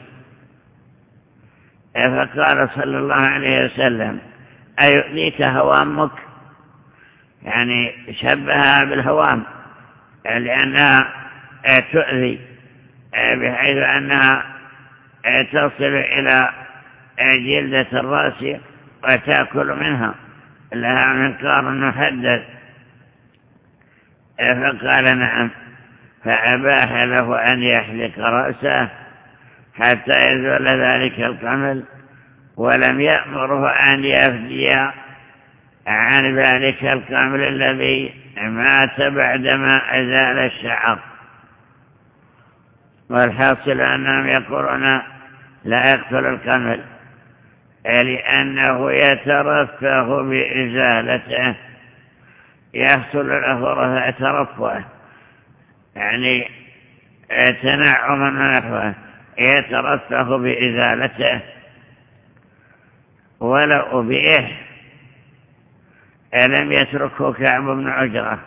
فقال صلى الله عليه وسلم أيؤذيك هوامك؟ يعني شبهها بالهوام لأنها تؤذي بحيث أنها تصل إلى جلدة الرأس وتأكل منها لها منقار محدد. فقال نعم فأباح له أن يحلق رأسه حتى يزول ذلك القمل ولم يأمره أن يفدي عن ذلك القمل الذي مات بعدما أزال الشعر. والحاصل أنهم يقولون لا يقتل القمل لأنه يترفه بإزالته يحصل له ترفه يعني تنعم ونحوه يترفه بإزالته. ولو أبيه لم يتركه كعب بن عجرة؟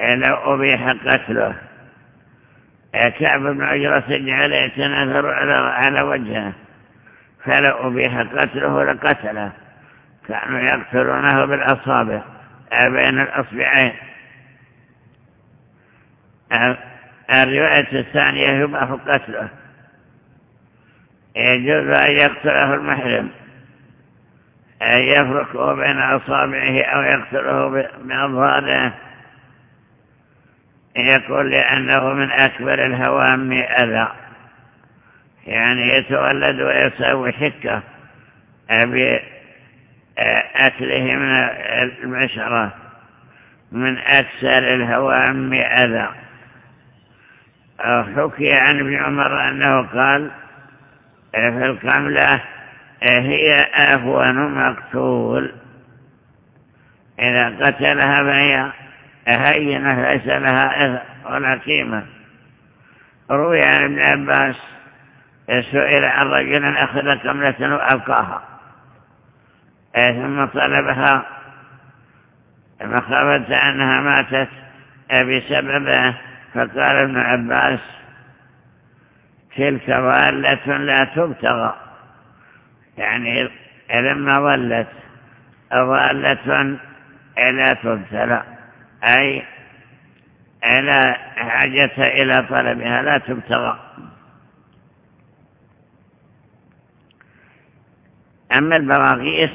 لو أبيح قتله. كعب بن عجرة جعل يتناثر على وجهه. فلو أبيح قتله لقتله. كانوا يقتلونه بالأصابع. بين الأصبعين. الرواية الثانية يباح قتله. يجوز أن يقتله المحرم. أن يفرقه بين أصابعه أو يقتله بأظهاره يقول لأنه من أكبر الهوام أذى. يعني يتولد ويسوي حكة بأكله من المشرة من أكثر الهوام أذى. حكي عن ابن عمر أنه قال في القملة هي أهون مقتول. إذا قتلها فهي هينة ليس لها ولا قيمة. روي عن ابن عباس سئل عن رجل أخذ كملة وألقاها. ثم طلبها. مخافة أنها ماتت بسببه. فقال ابن عباس تلك ضالة لا تبتغى. يعني لما ظلت ضالة لا تبتلى أي لا حاجة إلى طلبها لا تبتغى. أما البراغيث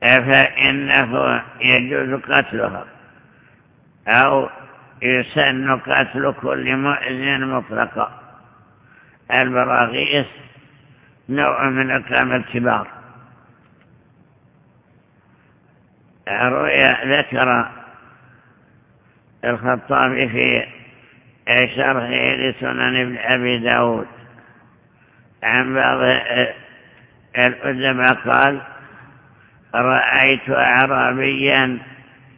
فإنه يجوز قتلها أو يسن قتل كل مؤذن مطلقا. البراغيث نوع من أقلام الكبار. رؤيا ذكر الخطابي في شرحه لسنن ابن أبي داود. عن بعض الأدباء قال رأيت أعرابيا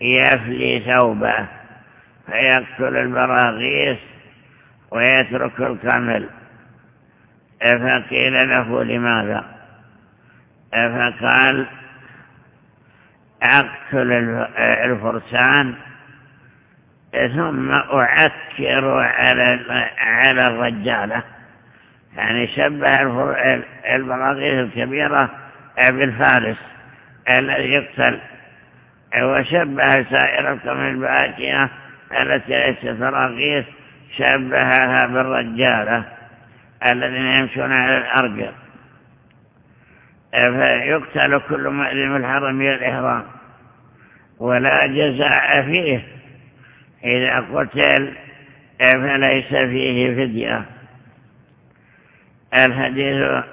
يفلي ثوبه فيقتل البراغيث ويترك الكمل. فقيل له لماذا؟ فقال أقتل الفرسان ثم أعكر على على الرجالة يعني شبه البراغيث الكبيرة بالفارس الذي يقتل. وشبه سائر القوم الباكية التي ليست براغيث شبهها بالرجالة. الذين يمشون على الأرجل فيقتل كل مؤذن الحرم الإحرام ولا جزاء فيه. إذا قتل فليس فيه فدية. الحديث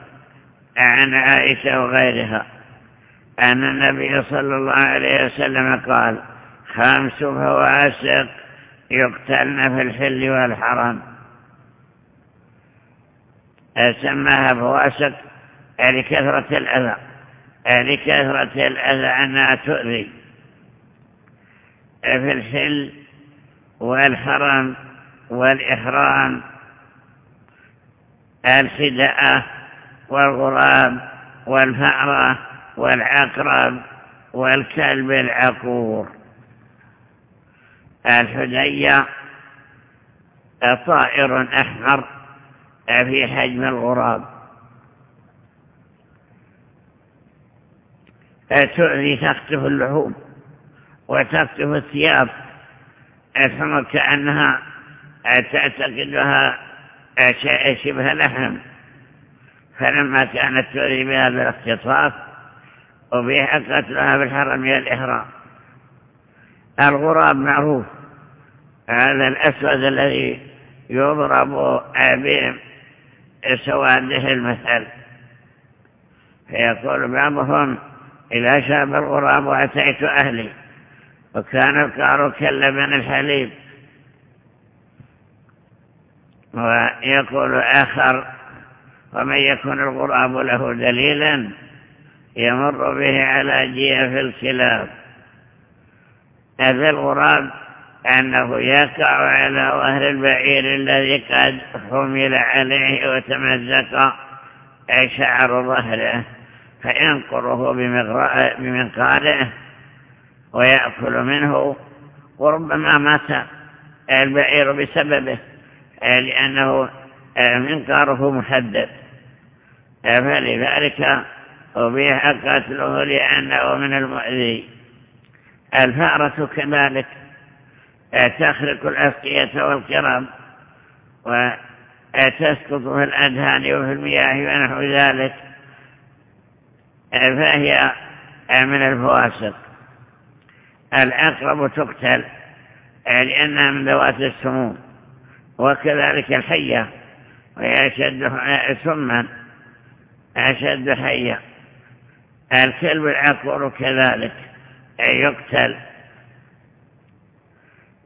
عن عائشة وغيرها. أن النبي صلى الله عليه وسلم قال خمس فواسق يقتلن في الحل والحرم سماها فواسق لكثرة الأذى لكثرة الأذى أنها تؤذي. في الحل والحرم والإحرام الحداءة والغراب والفأرة والعقرب والكلب العقور. الحدية طائر أحمر. في حجم الغراب. تؤذي تخطف اللحوم وتخطف الثياب. ثم كأنها تعتقدها شبه لحم. فلما كانت تؤذي بهذا الاختطاف وبيح قتلها بالحرم من الإحرام. الغراب معروف. هذا الأسود الذي يضرب بسواده المثل. فيقول بعضهم إذا شاب الغراب وأتيت أهلي وكان القار كاللبن الحليب. ويقول آخر ومن يكون الغراب له دليلا يمر به على جيف الكلاب. هذا الغراب أنه يقع على ظهر البعير الذي قد حمل عليه وتمزق شعر ظهره فينقره بمنقاره ويأكل منه. وربما مات البعير بسببه لأنه منقاره محدد. فلذلك أبيح قتله لأنه من المؤذي. الفأرة كذلك. تخرق الأسقية والكرام وتسقط في الأدهان وفي المياه ونحو ذلك فهي من الفواسق. الأقرب تقتل لأنها من ذوات السموم وكذلك الحية وهي أشد سما أشد حية. الكلب العقور كذلك يقتل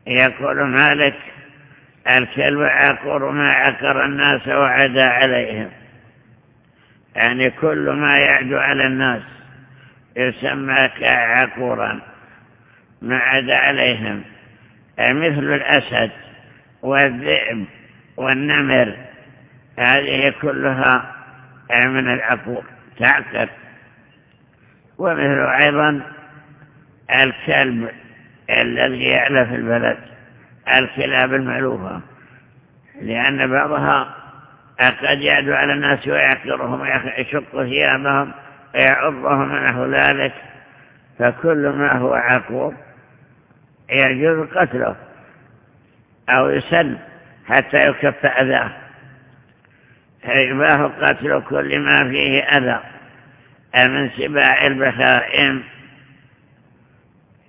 يقول مالك الكلب عقور ما عقر الناس وعدى عليهم. يعني كل ما يعدو على الناس يسمى كعقورا ما عدا عليهم. مثل الأسد والذئب والنمر هذه كلها من العقور تعقر. ومثل أيضا الكلب الذي يعلى في البلد الكلاب المألوفة لأن بعضها قد يعدو على الناس ويعكرهم ويشق ثيابهم ويعضهم نحو ذلك. فكل ما هو عقور يجوز قتله أو يسن حتى يكف أذاه فيباه قتل كل ما فيه أذى من سباع البهائم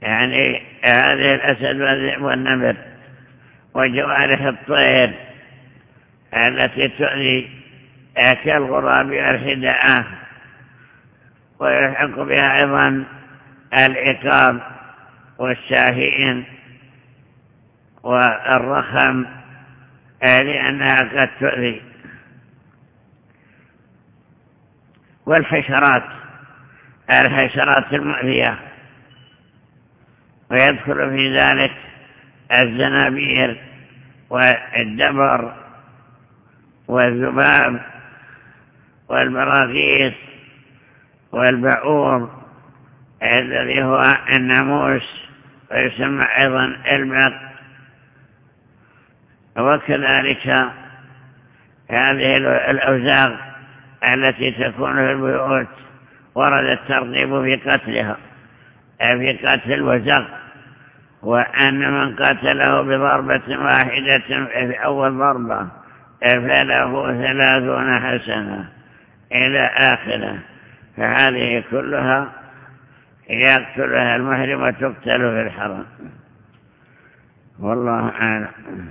يعني هذه الأسد والذئب والنمر وجوارح الطير التي تؤذي كالغراب والحداء ويلحق بها أيضا العقاب والشاهين والرخم لأنها قد تؤذي. والحشرات الحشرات المؤذية. ويدخل في ذلك الزنابير والدبر والذباب والبراغيث والبعور الذي هو الناموس ويسمى أيضا البق. وكذلك هذه الأوزاغ التي تكون في البيوت ورد الترغيب في قتلها في قتل الوزغ. وأن من قتله بضربة واحدة في أول ضربة فله ثلاثون حسنة إلى آخره. فهذه كلها يقتلها المحرم وتقتل في الحرم. والله أعلم.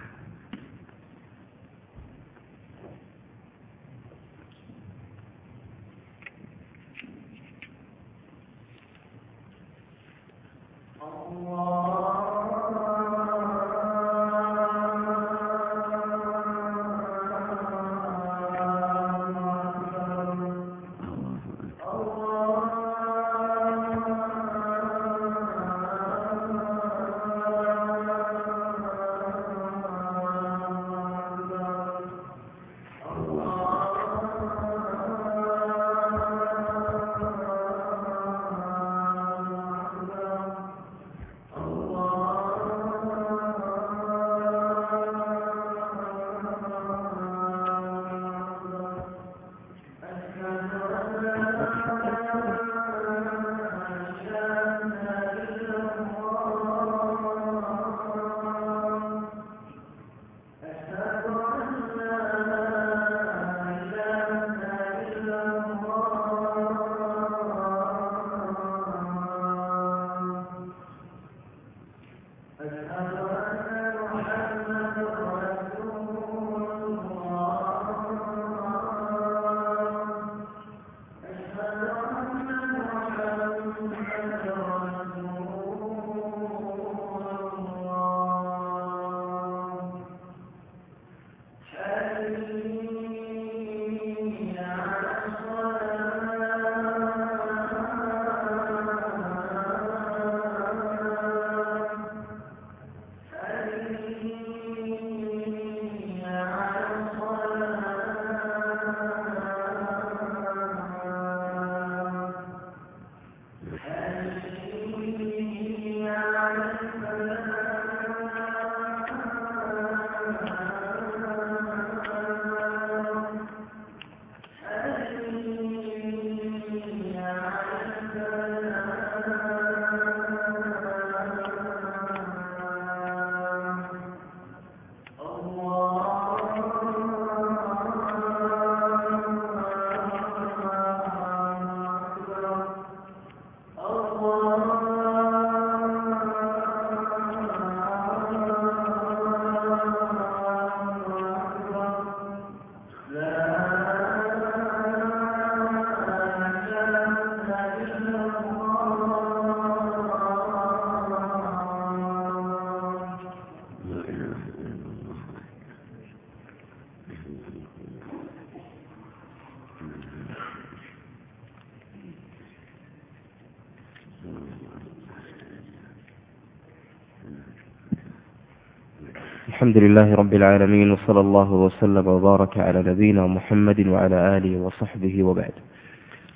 الحمد لله رب العالمين وصلى الله وسلم وبارك على نبينا محمد وعلى آله وصحبه وبعد.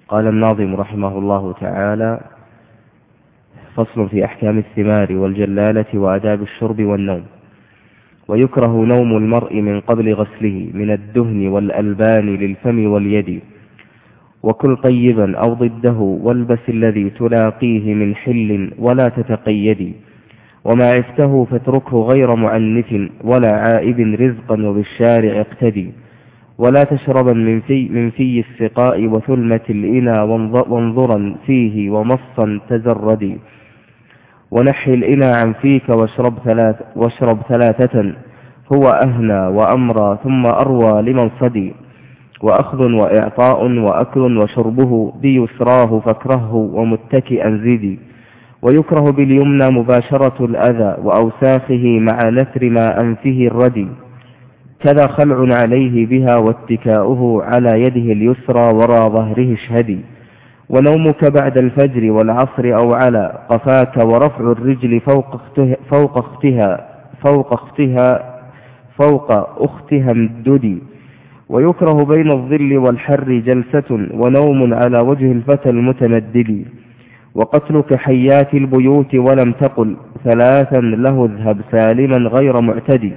قال الناظم رحمه الله تعالى فصل في أحكام الثمار والجلالة وأداب الشرب والنوم. ويكره نوم المرء من قبل غسله من الدهن والألبان للفم واليد. وكل طيبا أو ضده والبس الذي تلاقيه من حل ولا تتقيدي وما عفته فاتركه غير معنف ولا عائب رزقا وبالشارع اقتدي. ولا تشربا من في, من في السقاء وثلمة الإنى وانظرا فيه ومصا تزردي. ونحي الإنى عن فيك واشرب, ثلاث واشرب ثلاثة هو أهنى وأمرى ثم أروى لمن صدي. وأخذ وإعطاء وأكل وشربه بيسراه فاكرهه ومتكئا زدي ويكره باليمنى مباشرة الأذى وأوساخه مع نثر ما أنفه الردي. كذا خلع عليه بها واتكاؤه على يده اليسرى وراء ظهره اشهدي ونومك بعد الفجر والعصر أو على قفاك ورفع الرجل فوق اختها فوق اختها فوق اختها فوق أختها امددي. ويكره بين الظل والحر جلسة ونوم على وجه الفتى المتمدد وقتلك حيات البيوت ولم تقل. ثلاثا له اذهب سالما غير معتدي.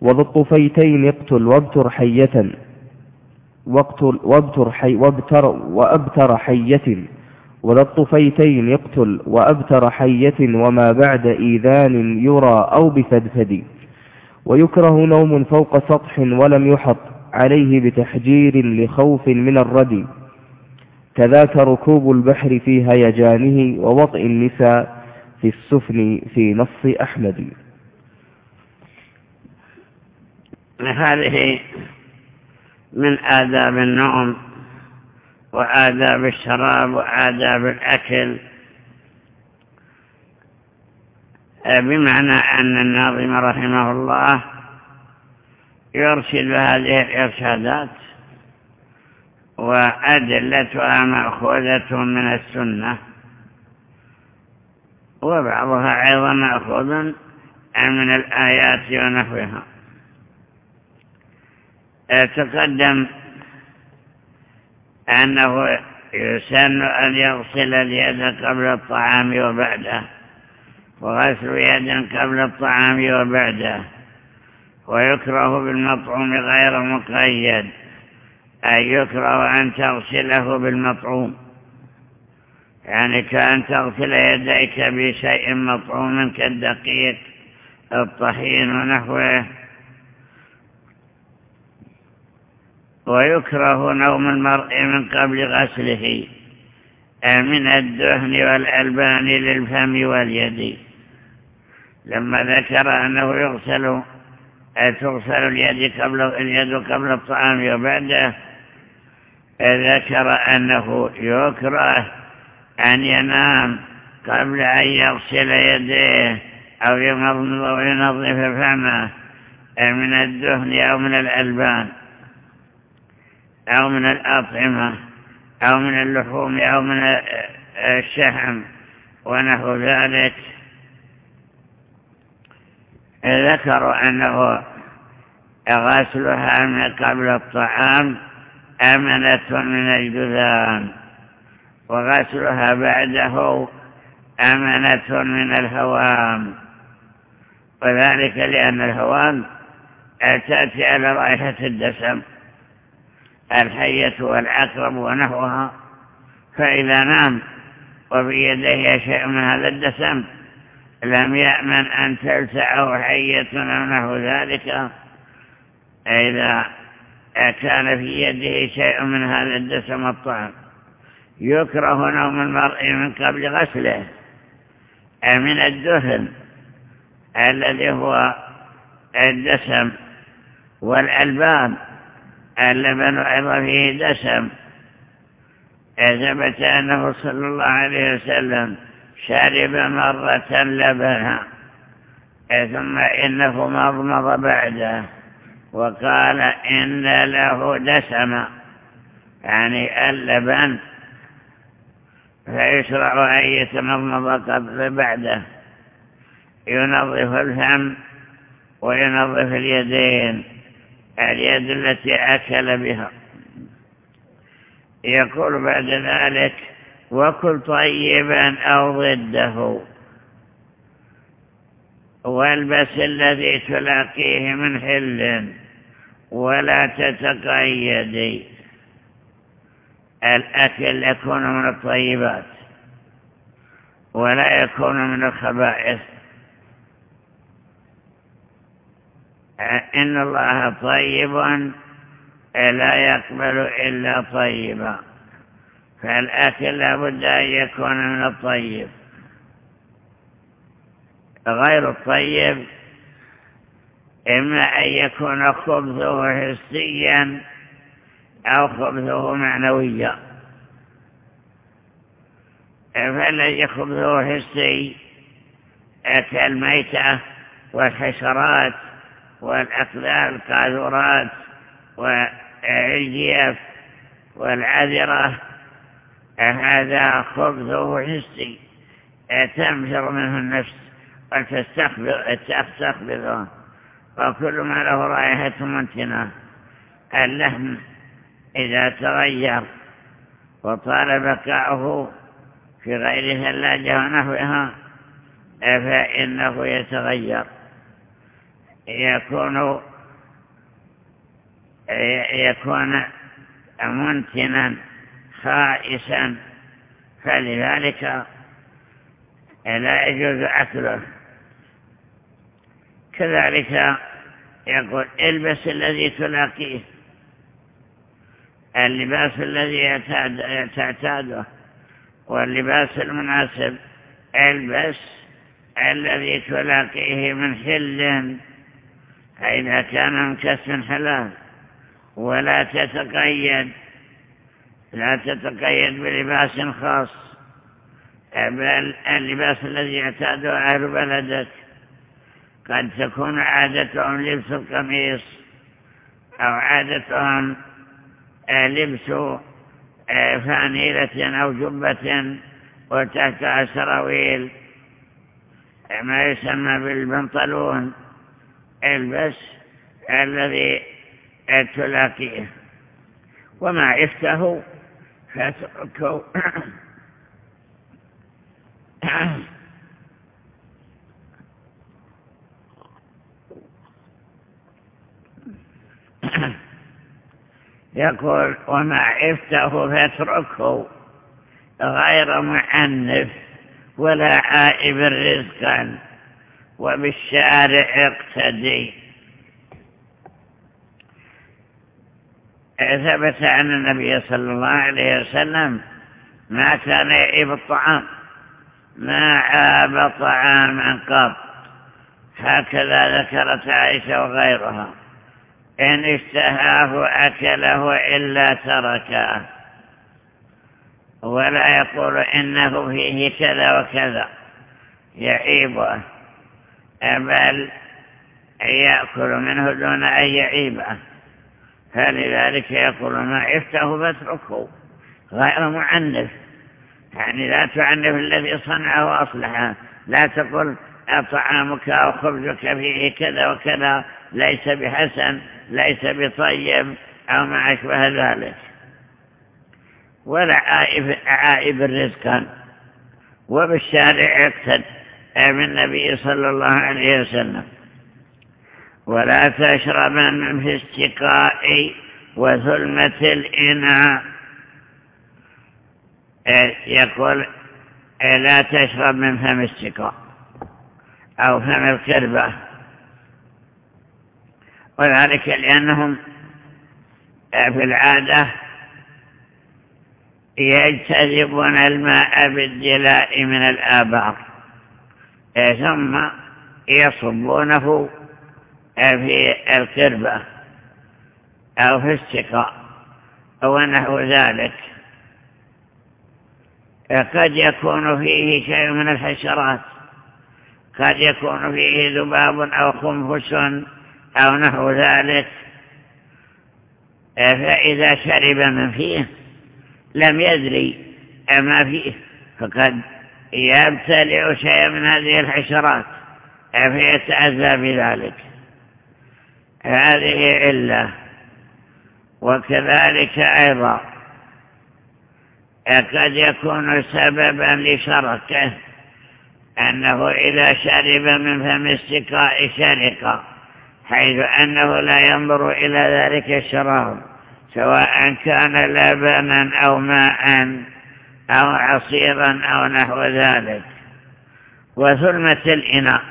وذو الطفيتين اقتل وابتر حية. واقتل وابتر حي وابتر وأبتر حية. وذا الطفيتين وأبتر حية. وما بعد إيذان يرى أو بفدفد ويكره نوم فوق سطح ولم يحط. عليه بتحجير لخوف من الردي. كذاك ركوب البحر في هيجانه ووطئ النساء في السفن في نص أحمد. هذه من آداب النوم وآداب الشراب وآداب الأكل. بمعنى أن الناظم رحمه الله يرشد هذه الإرشادات وأدلتها مأخوذة من السنة. وبعضها أيضا مأخوذ من الآيات ونحوها. تقدم أنه يسن أن يغسل اليد قبل الطعام وبعده وغسل يد قبل الطعام وبعده ويكره بالمطعوم غير مقيد. يكره أن تغسله بالمطعوم. يعني كأن تغسل يديك بشيء مطعوم كالدقيق الطحين ونحوه. ويكره نوم المرء من قبل غسله من الدهن والألبان للفم واليد. لما ذكر أنه يغسل تغسل اليد قبل اليد قبل الطعام وبعده ذكر أنه يكره أن ينام قبل أن يغسل يديه أو ينظف فمه من الدهن أو من الألبان أو من الأطعمة أو من اللحوم أو من الشحم ونحو ذلك. ذكروا أنه غسلها من قبل الطعام أمنة من الجذام وغسلها بعده أمنة من الهوام. وذلك لأن الهوام تأتي على رائحة الدسم الحية والعقرب ونحوها فإذا نام وفي يديه شيء من هذا الدسم لم يأمن أن تلسعه حية أو نحو ذلك إذا كان في يده شيء من هذا الدسم الطعام يكره نوم المرء من قبل غسله. من الدهن الذي هو الدسم والألبان اللبن أيضا فيه دسم ثبت أنه صلى الله عليه وسلم شرب مرة لبنا ثم إنه مضمض بعده. وقال إن له دسم. يعني اللبن فيشرع أن يتمضمض قبل بعده. ينظف الفم وينظف اليدين اليد التي أكل بها. يقول بعد ذلك وكل طيبا أو ضده. والبس الذي تلاقيه من حل. ولا تتقيدي الأكل يكون من الطيبات ولا يكون من الخبائث. إن الله طيب لا يقبل إلا طيبا. فالأكل لابد أن يكون من الطيب. غير الطيب إما أن يكون خبزه حسيا أو خبزه معنويا. فالذي خبزه حسي كالميتة والحشرات والأقذار القاذورات والجيف والعذرة هذا خبزه حسي. تنفر منه النفس وتستخبضه وكل ما له رائحة منتنة. اللحم إذا تغير وطال بقاؤه في غير ثلاجة ونحوها فإنه يتغير. يكون يكون منتنا خائسا فلذلك لا يجوز أكله. كذلك يقول البس الذي تلاقيه اللباس الذي تعتاده واللباس المناسب البس الذي تلاقيه من حل فإذا كان من كسب حلال ولا تتقيد لا تتقيد بلباس خاص بل اللباس الذي يعتاده أهل بلدك. قد تكون عادتهم لبس القميص أو عادتهم لبس فانيلة أو جبة وتحتها سراويل ما يسمى بالبنطلون البس الذي تلاقيه. وما عفته فاتركه. يقول وما عفته فاتركه غير معنف ولا عائب رزقا وبالشارع اقتدي. ثبت أن النبي صلى الله عليه وسلم ما كان يعيب الطعام ما عاب طعاما قط هكذا ذكرت عائشة وغيرها. إن اشتهاه أكله إلا تركه. ولا يقول إنه فيه كذا وكذا. يعيبه بل يأكل منه دون أن يعيبه فلذلك يقول ما عفته فاتركه. غير معنف. يعني لا تعنف الذي صنعه وأصلحه. لا تقول طعامك أو خبزك فيه كذا وكذا ليس بحسن ليس بطيب أو ما أشبه ذلك. ولا عائب, عائب رزقا وبالشارع اقتد من النبي صلى الله عليه وسلم. ولا تشربن في استقاء وثلمة الإناء. يقول لا تشرب من فم السقاء أو فم الكربة وذلك لأنهم في العادة يجتذبون الماء بالدلاء من الآبار. ثم يصبونه في الكربة أو في السقاء. ونحو ذلك. قد يكون فيه شيء من الحشرات. قد يكون فيه ذباب أو خنفس أو نحو ذلك. فإذا شرب من فيه لم يدري ما فيه فقد يبتلع شيء من هذه الحشرات. فيتأذى بذلك. هذه علة وكذلك أيضا. قد يكون سببا لشركه أنه إذا شرب من فم السقاء شرق حيث أنه لا ينظر إلى ذلك الشراب سواء كان لبنا أو ماء أو عصيرا أو نحو ذلك. وثلمة الإناء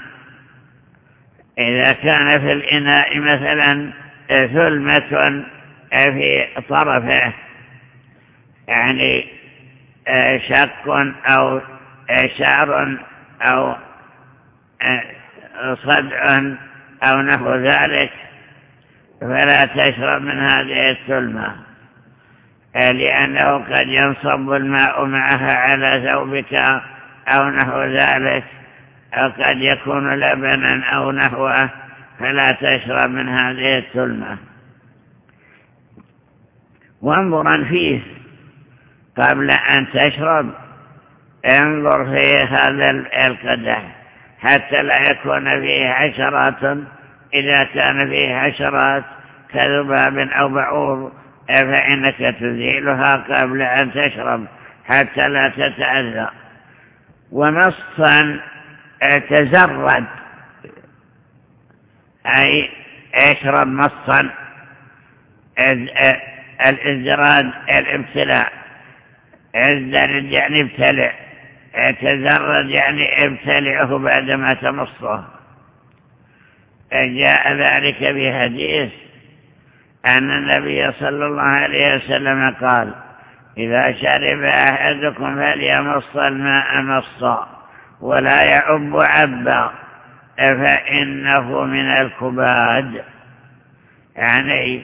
إذا كان في الإناء مثلا ثلمة في طرفه يعني شق أو شعر أو صدع أو نحو ذلك فلا تشرب من هذه الثلمة لأنه قد ينصب الماء معها على ثوبك أو نحو ذلك أو قد يكون لبنا أو نحوه فلا تشرب من هذه الثلمة وانظرا فيه قبل أن تشرب. انظر في هذا القدح حتى لا يكون فيه حشرات إذا كان فيه حشرات كذباب أو بعوض فإنك تزيلها قبل أن تشرب حتى لا تتأذى. ومصا تزرد. أي اشرب مصا الازدراد الابتلاء. ازدرد يعني ابتلع. تزرد يعني ابتلعه بعدما تمصه. جاء ذلك في حديث أن النبي صلى الله عليه وسلم قال إذا شرب أحدكم فليمص الماء مصا ولا يعب عبا فإنه من الكباد. يعني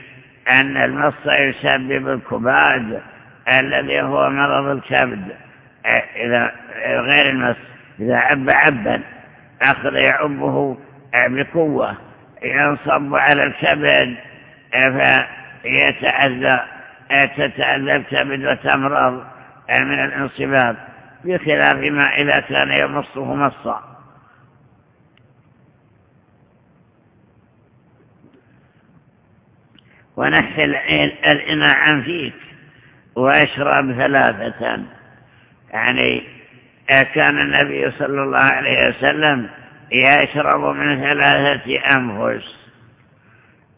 أن المص يسبب الكباد الذي هو مرض الكبد. إذا غير المص إذا عب عبا أخذ يعبه بقوة ينصب على الكبد فيتأذى تتأذى الكبد وتمرض من الانصباب بخلاف ما إذا كان يمصه مصا. ونحي الإناء عن فيك وأشرب ثلاثة. يعني كان النبي صلى الله عليه وسلم يشرب من ثلاثة أنفس.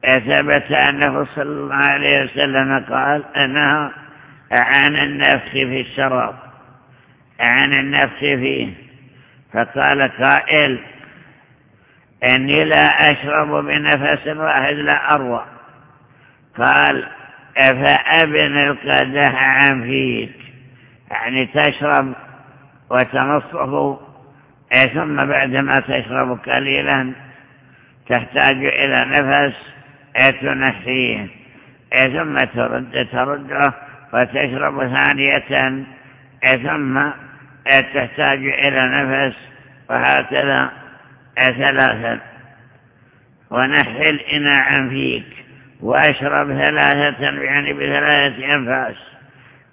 ثبت أنه صلى الله عليه وسلم قال أنها عن النفس في الشراب. عن النفس فيه. فقال قائل إني لا أشرب بنفس واحد لا أروى. قال فأبن القدح عن فيك؟ يعني تشرب وتمصه ثم بعدما تشرب قليلا تحتاج إلى نفس تنحيه ثم ترد ترده وتشرب ثانية ثم تحتاج إلى نفس وهكذا ثلاثا. ونحي الإناء فيك وأشرب ثلاثة يعني بثلاثة أنفاس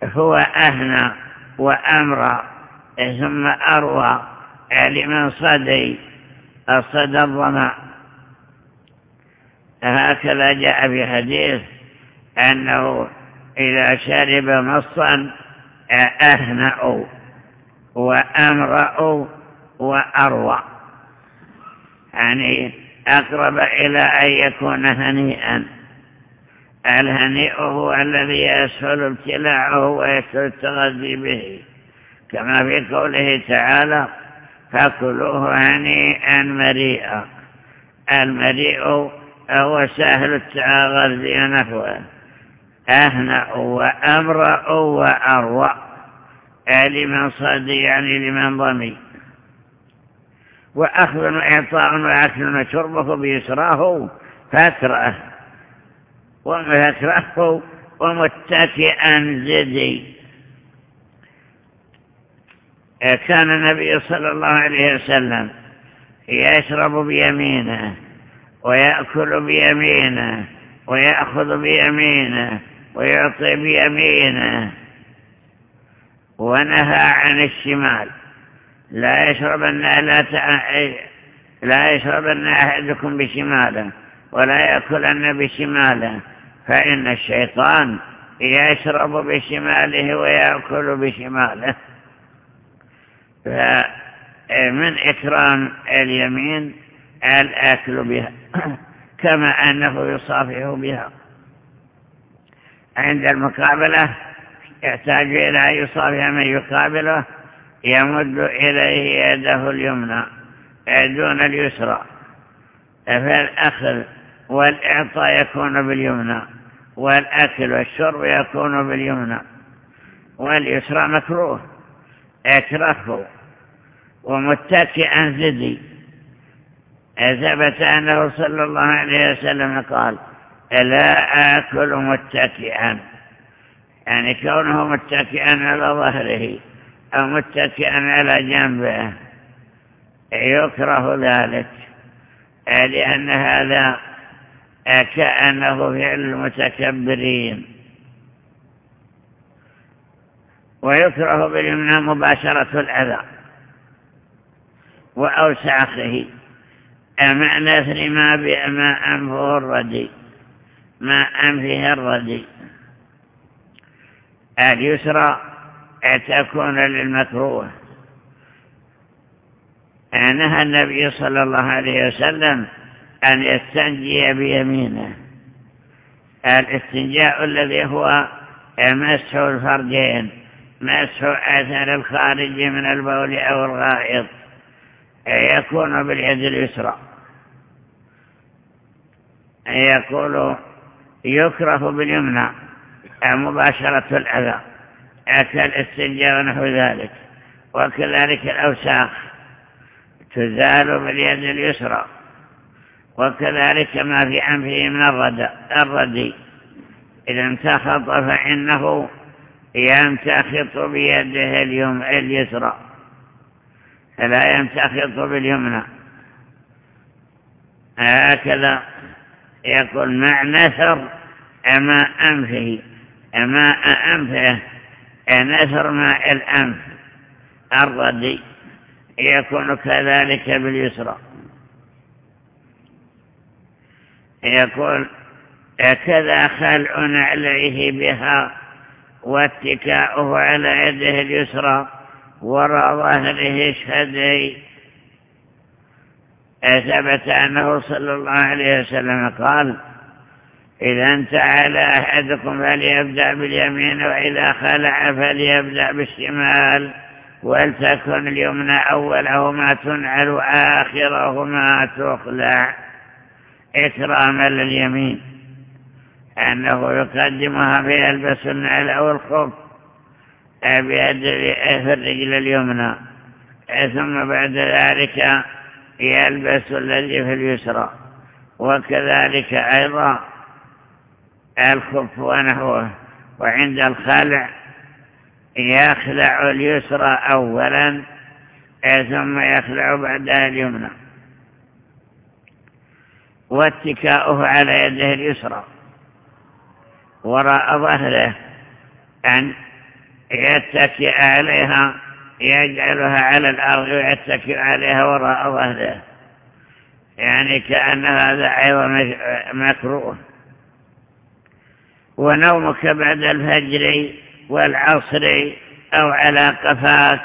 هو أهنى. وأمرى ثم أروى لمن صدي الصدى الظمأ. هكذا جاء في حديث أنه إذا شرب مصا أهنأ وأمرأ وأروى. يعني أقرب إلى أن يكون هنيئا. الهنيء هو الذي يسهل ابتلاعه ويسهل التغذي به. كما في قوله تعالى فكلوه هنيئا مريئا المريء هو سهل التغذي نحوه أهنأ وأمرأ وأروى لمن صدي يعني لمن ضمي. وأخذ وإعطاء وأكل وشربه بيسراه فترة. وفترة ومتكئا زدي. كان النبي صلى الله عليه وسلم يشرب بيمينه ويأكل بيمينه ويأخذ بيمينه ويعطي بيمينه ونهى عن الشمال. لا يشربن لا لا يشربن أحدكم بشماله ولا يأكلن بشماله. فإن الشيطان يشرب بشماله ويأكل بشماله. فمن إكرام اليمين الأكل بها كما أنه يصافح بها. عند المقابلة يحتاج إلى أن يصافح من يقابله يمد إليه يده اليمنى دون اليسرى. فالأخذ والإعطاء يكون باليمنى. والأكل والشرب يكون باليمنى واليسرى مكروه اكرهه ومتكئا زدي ثبت أنه صلى الله عليه وسلم قال لا آكل متكئا. يعني كونه متكئا على ظهره أو متكئا على جنبه يكره ذلك لأن هذا كأنه فعل المتكبرين. ويكره باليمنى مباشرة الأذى. وأوساخه مع نثر ما بما أنفه الردي. ما أنفه الردي. اليسرى تكون للمكروه. نهى النبي صلى الله عليه وسلم أن يستنجي بيمينه. الاستنجاء الذي هو مسح الفرجين مسح أثر الخارج من البول أو الغائط يكون باليد اليسرى. يقول يكره باليمنى مباشرة الأذى. كالاستنجاء ونحو ذلك. وكذلك الأوساخ. تزال باليد اليسرى. وكذلك ما في أنفه من الردي إذا انتخط فإنه ينتخط بيده اليوم اليسرى. فلا ينتخط باليمنى. هكذا يقول مع نثر أما أنفه. أما أنفه نثر ماء الأنف. الردي يكون كذلك باليسرى. يقول كذا خلع عليه بها واتكاؤه على يده اليسرى وراء ظهره شهدي. ثبت أنه صلى الله عليه وسلم قال إذا انتعل أحدكم فليبدأ باليمين وإذا خلع فليبدأ بالشمال ولتكن اليمنى أولهما تنعل آخرهما تخلع. إكراما لليمين أنه يقدمها فيلبس النعل أو الخف بيد الرجل اليمنى ثم بعد ذلك يلبس الذي في اليسرى وكذلك أيضا الخف ونحوه وعند الخلع يخلع اليسرى أولا ثم يخلع بعدها اليمنى. واتكاؤه على يده اليسرى. وراء ظهره أن يتكئ عليها يجعلها على الأرض ويتكئ عليها وراء ظهره. يعني كأن هذا أيضا مكروه. ونومك بعد الفجر والعصر أو على قفاك.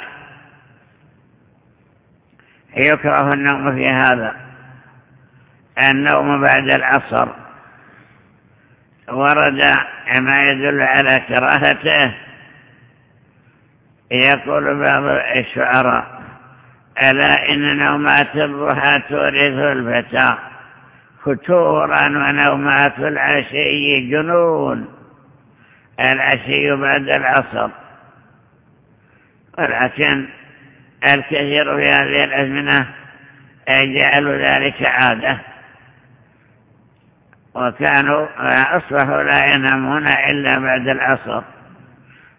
يكره النوم في هذا. النوم بعد العصر. ورد ما يدل على كراهته. يقول بعض الشعراء ألا إن نومات الضحى تورث الفتى؟ فتورا ونومات العشي جنون. العشي بعد العصر. ولكن الكثير في هذه الأزمنة جعلوا ذلك عادة. وكانوا أصبحوا لا ينامون إلا بعد العصر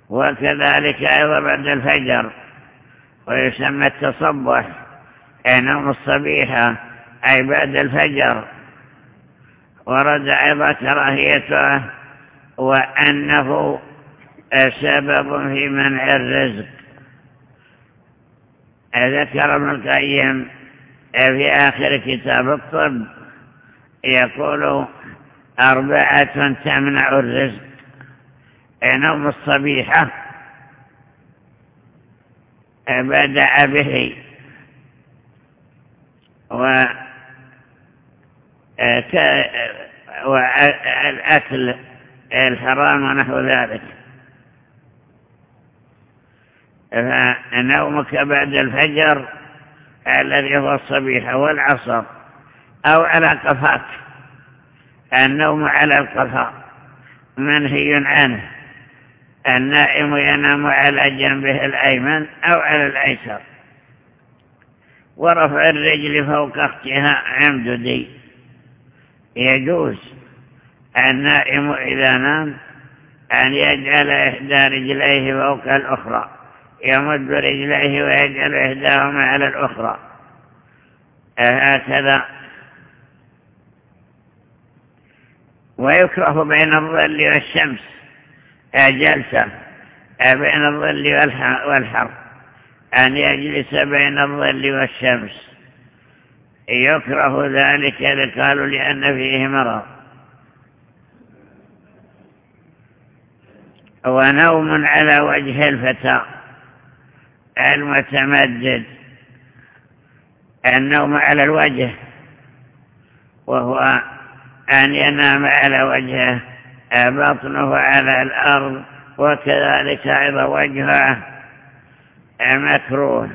وكذلك أيضا بعد الفجر ويسمى التصبح نوم الصبيحة أي بعد الفجر. ورد أيضا كراهيته وأنه سبب في منع الرزق. ذكر ابن القيم في آخر كتاب الطب يقول أربعة تمنع الرزق. نوم الصبيحة بدأ به و والأكل الحرام ونحو ذلك. فنومك بعد الفجر الذي هو الصبيح والعصر أو على قفاك. النوم على القفا. منهي عنه. النائم ينام على جنبه الأيمن أو على الأيسر. ورفع الرجل فوق أختها عمددي يجوز. النائم إذا نام أن يجعل إحدى رجليه فوق الأخرى. يمد رجليه ويجعل إحداهما على الأخرى. هكذا ويكره بين الظل والشمس جلسة بين الظل والحر أن يجلس بين الظل والشمس. يكره ذلك قالوا لأن فيه مرض. ونوم على وجه الفتى المتمدد النوم على الوجه وهو أن ينام على وجهه بطنه على الأرض وكذلك أيضا وجهه. مكروه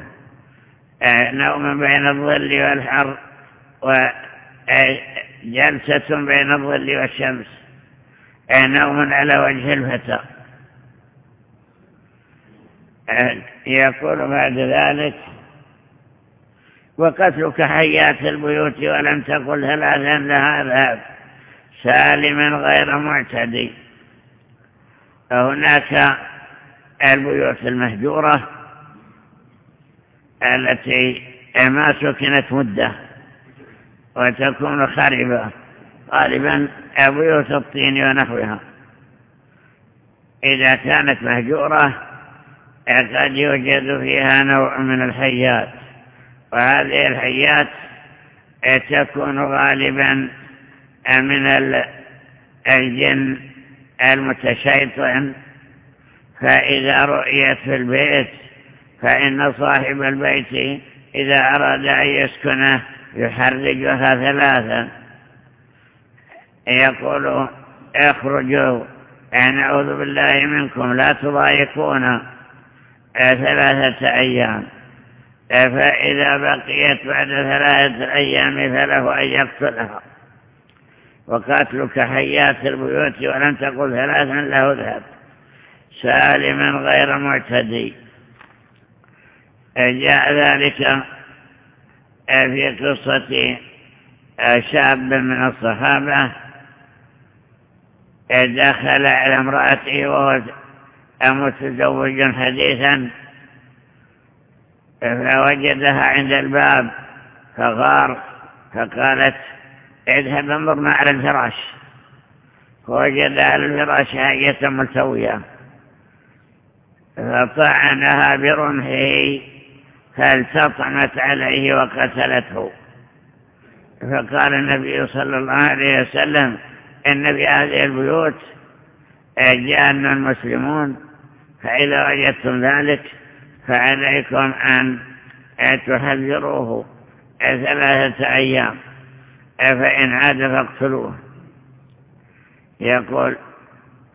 نوم بين الظل والحر وجلسة بين الظل والشمس. نوم على وجه الفتى. يقول بعد ذلك وقتلك حيات البيوت ولم تقل ثلاثا لها ذهب. سالما غير معتدي. هناك البيوت المهجورة التي ما سكنت مدة وتكون خاربة. غالبا بيوت الطين ونحوها. إذا كانت مهجورة قد يوجد فيها نوع من الحيات. وهذه الحيات تكون غالبا من الجن المتشيطن فإذا رؤيت في البيت فإن صاحب البيت إذا أراد أن يسكنه يحرجها ثلاثا. يقول اخرجوا نعوذ بالله منكم لا تضايقون ثلاثة أيام. فإذا بقيت بعد ثلاثة أيام فله أن يقتلها. وقاتلك حيات البيوت ولم تقل ثلاثا له ذهب سالما غير معتدي. جاء ذلك في قصة شاب من الصحابة دخل على امرأته وهو متزوج حديثا فوجدها عند الباب فغار فقالت اذهب انظرنا على الفراش. فوجد على الفراش حاجة ملتوية. فطعنها برمحه فالتطمت عليه وقتلته. فقال النبي صلى الله عليه وسلم إن بهذه البيوت جان المسلمون فإذا وجدتم ذلك فعليكم أن تحذروه ثلاثة أيام. فإن عاد فاقتلوه. يقول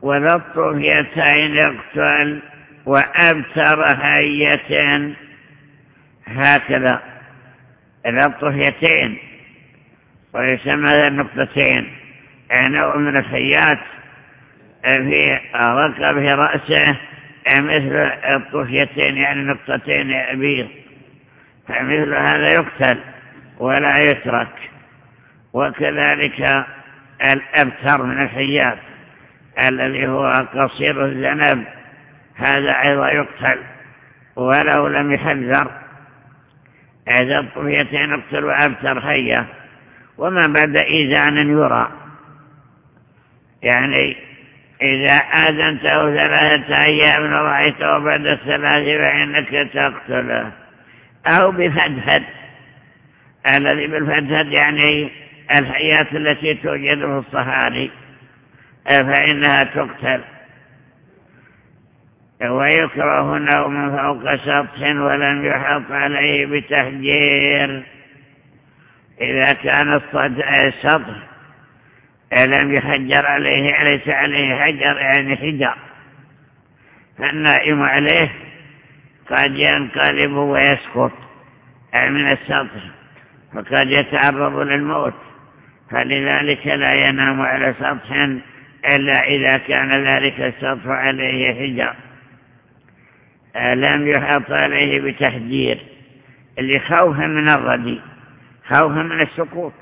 وذا الطفيتين يقتل وأبتر هية هكذا. ذا الطفيتين ويسمى ذا النقطتين. نوع من الحيات في ركبه رأسه مثل الطفيتين يعني نقطتين بيض فمثل هذا يقتل ولا يترك. وكذلك الأبتر من الحيات الذي هو قصير الذنب هذا أيضا يقتل. ولو لم يحذر إذا الطفيتين يقتل وأبتر حية. وما بعد إذان يرى. يعني إذا آذنته ثلاثة أيام ورأيته بعد الثلاث فإنك تقتله. أو بفتحة الذي بالفتحة يعني الحيات التي توجد في الصحاري فإنها تقتل. ويكره نوم فوق سطح ولم يحط عليه بتحجير إذا كان السطح لم يحجر عليه ليس عليه حجر يعني حجر. فالنائم عليه قد ينقلب ويسقط من السطح فقد يتعرض للموت. فلذلك لا ينام على سطح إلا إذا كان ذلك السطح عليه حجر. لم يحط عليه بتحجير لخوفا من الردي خوفا من السقوط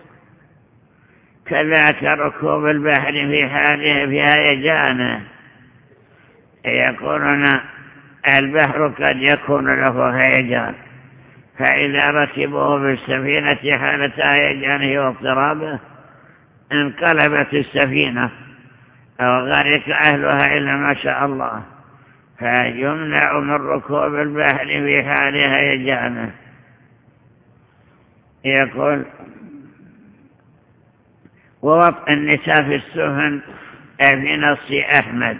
كذاك ركوب البحر في حاله في هيجانه. يقولون البحر قد يكون له هيجان فإذا ركبوه بالسفينة حالة هيجانه واضطرابه انقلبت السفينة وغرق أهلها إلا ما شاء الله فيمنع من ركوب البحر في حال هيجانه يقول ووطء النساء في السفن في نص أحمد.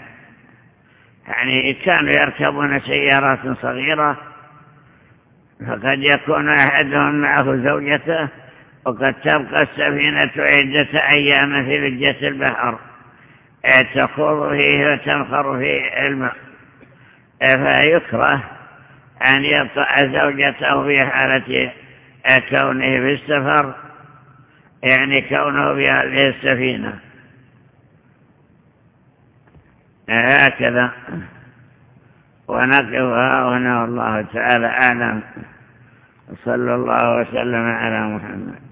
يعني كانوا يركبون سيارات صغيرة فقد يكون أحدهم معه زوجته وقد تبقى السفينة عدة أيام في لجة البحر. تخوض فيه وتنخر في الماء. فيكره أن يطع زوجته في حالة كونه في السفر؟ يعني كونه في هذه السفينة. هكذا. ونقفها هنا والله تعالى أعلم. صلى الله وسلم على محمد.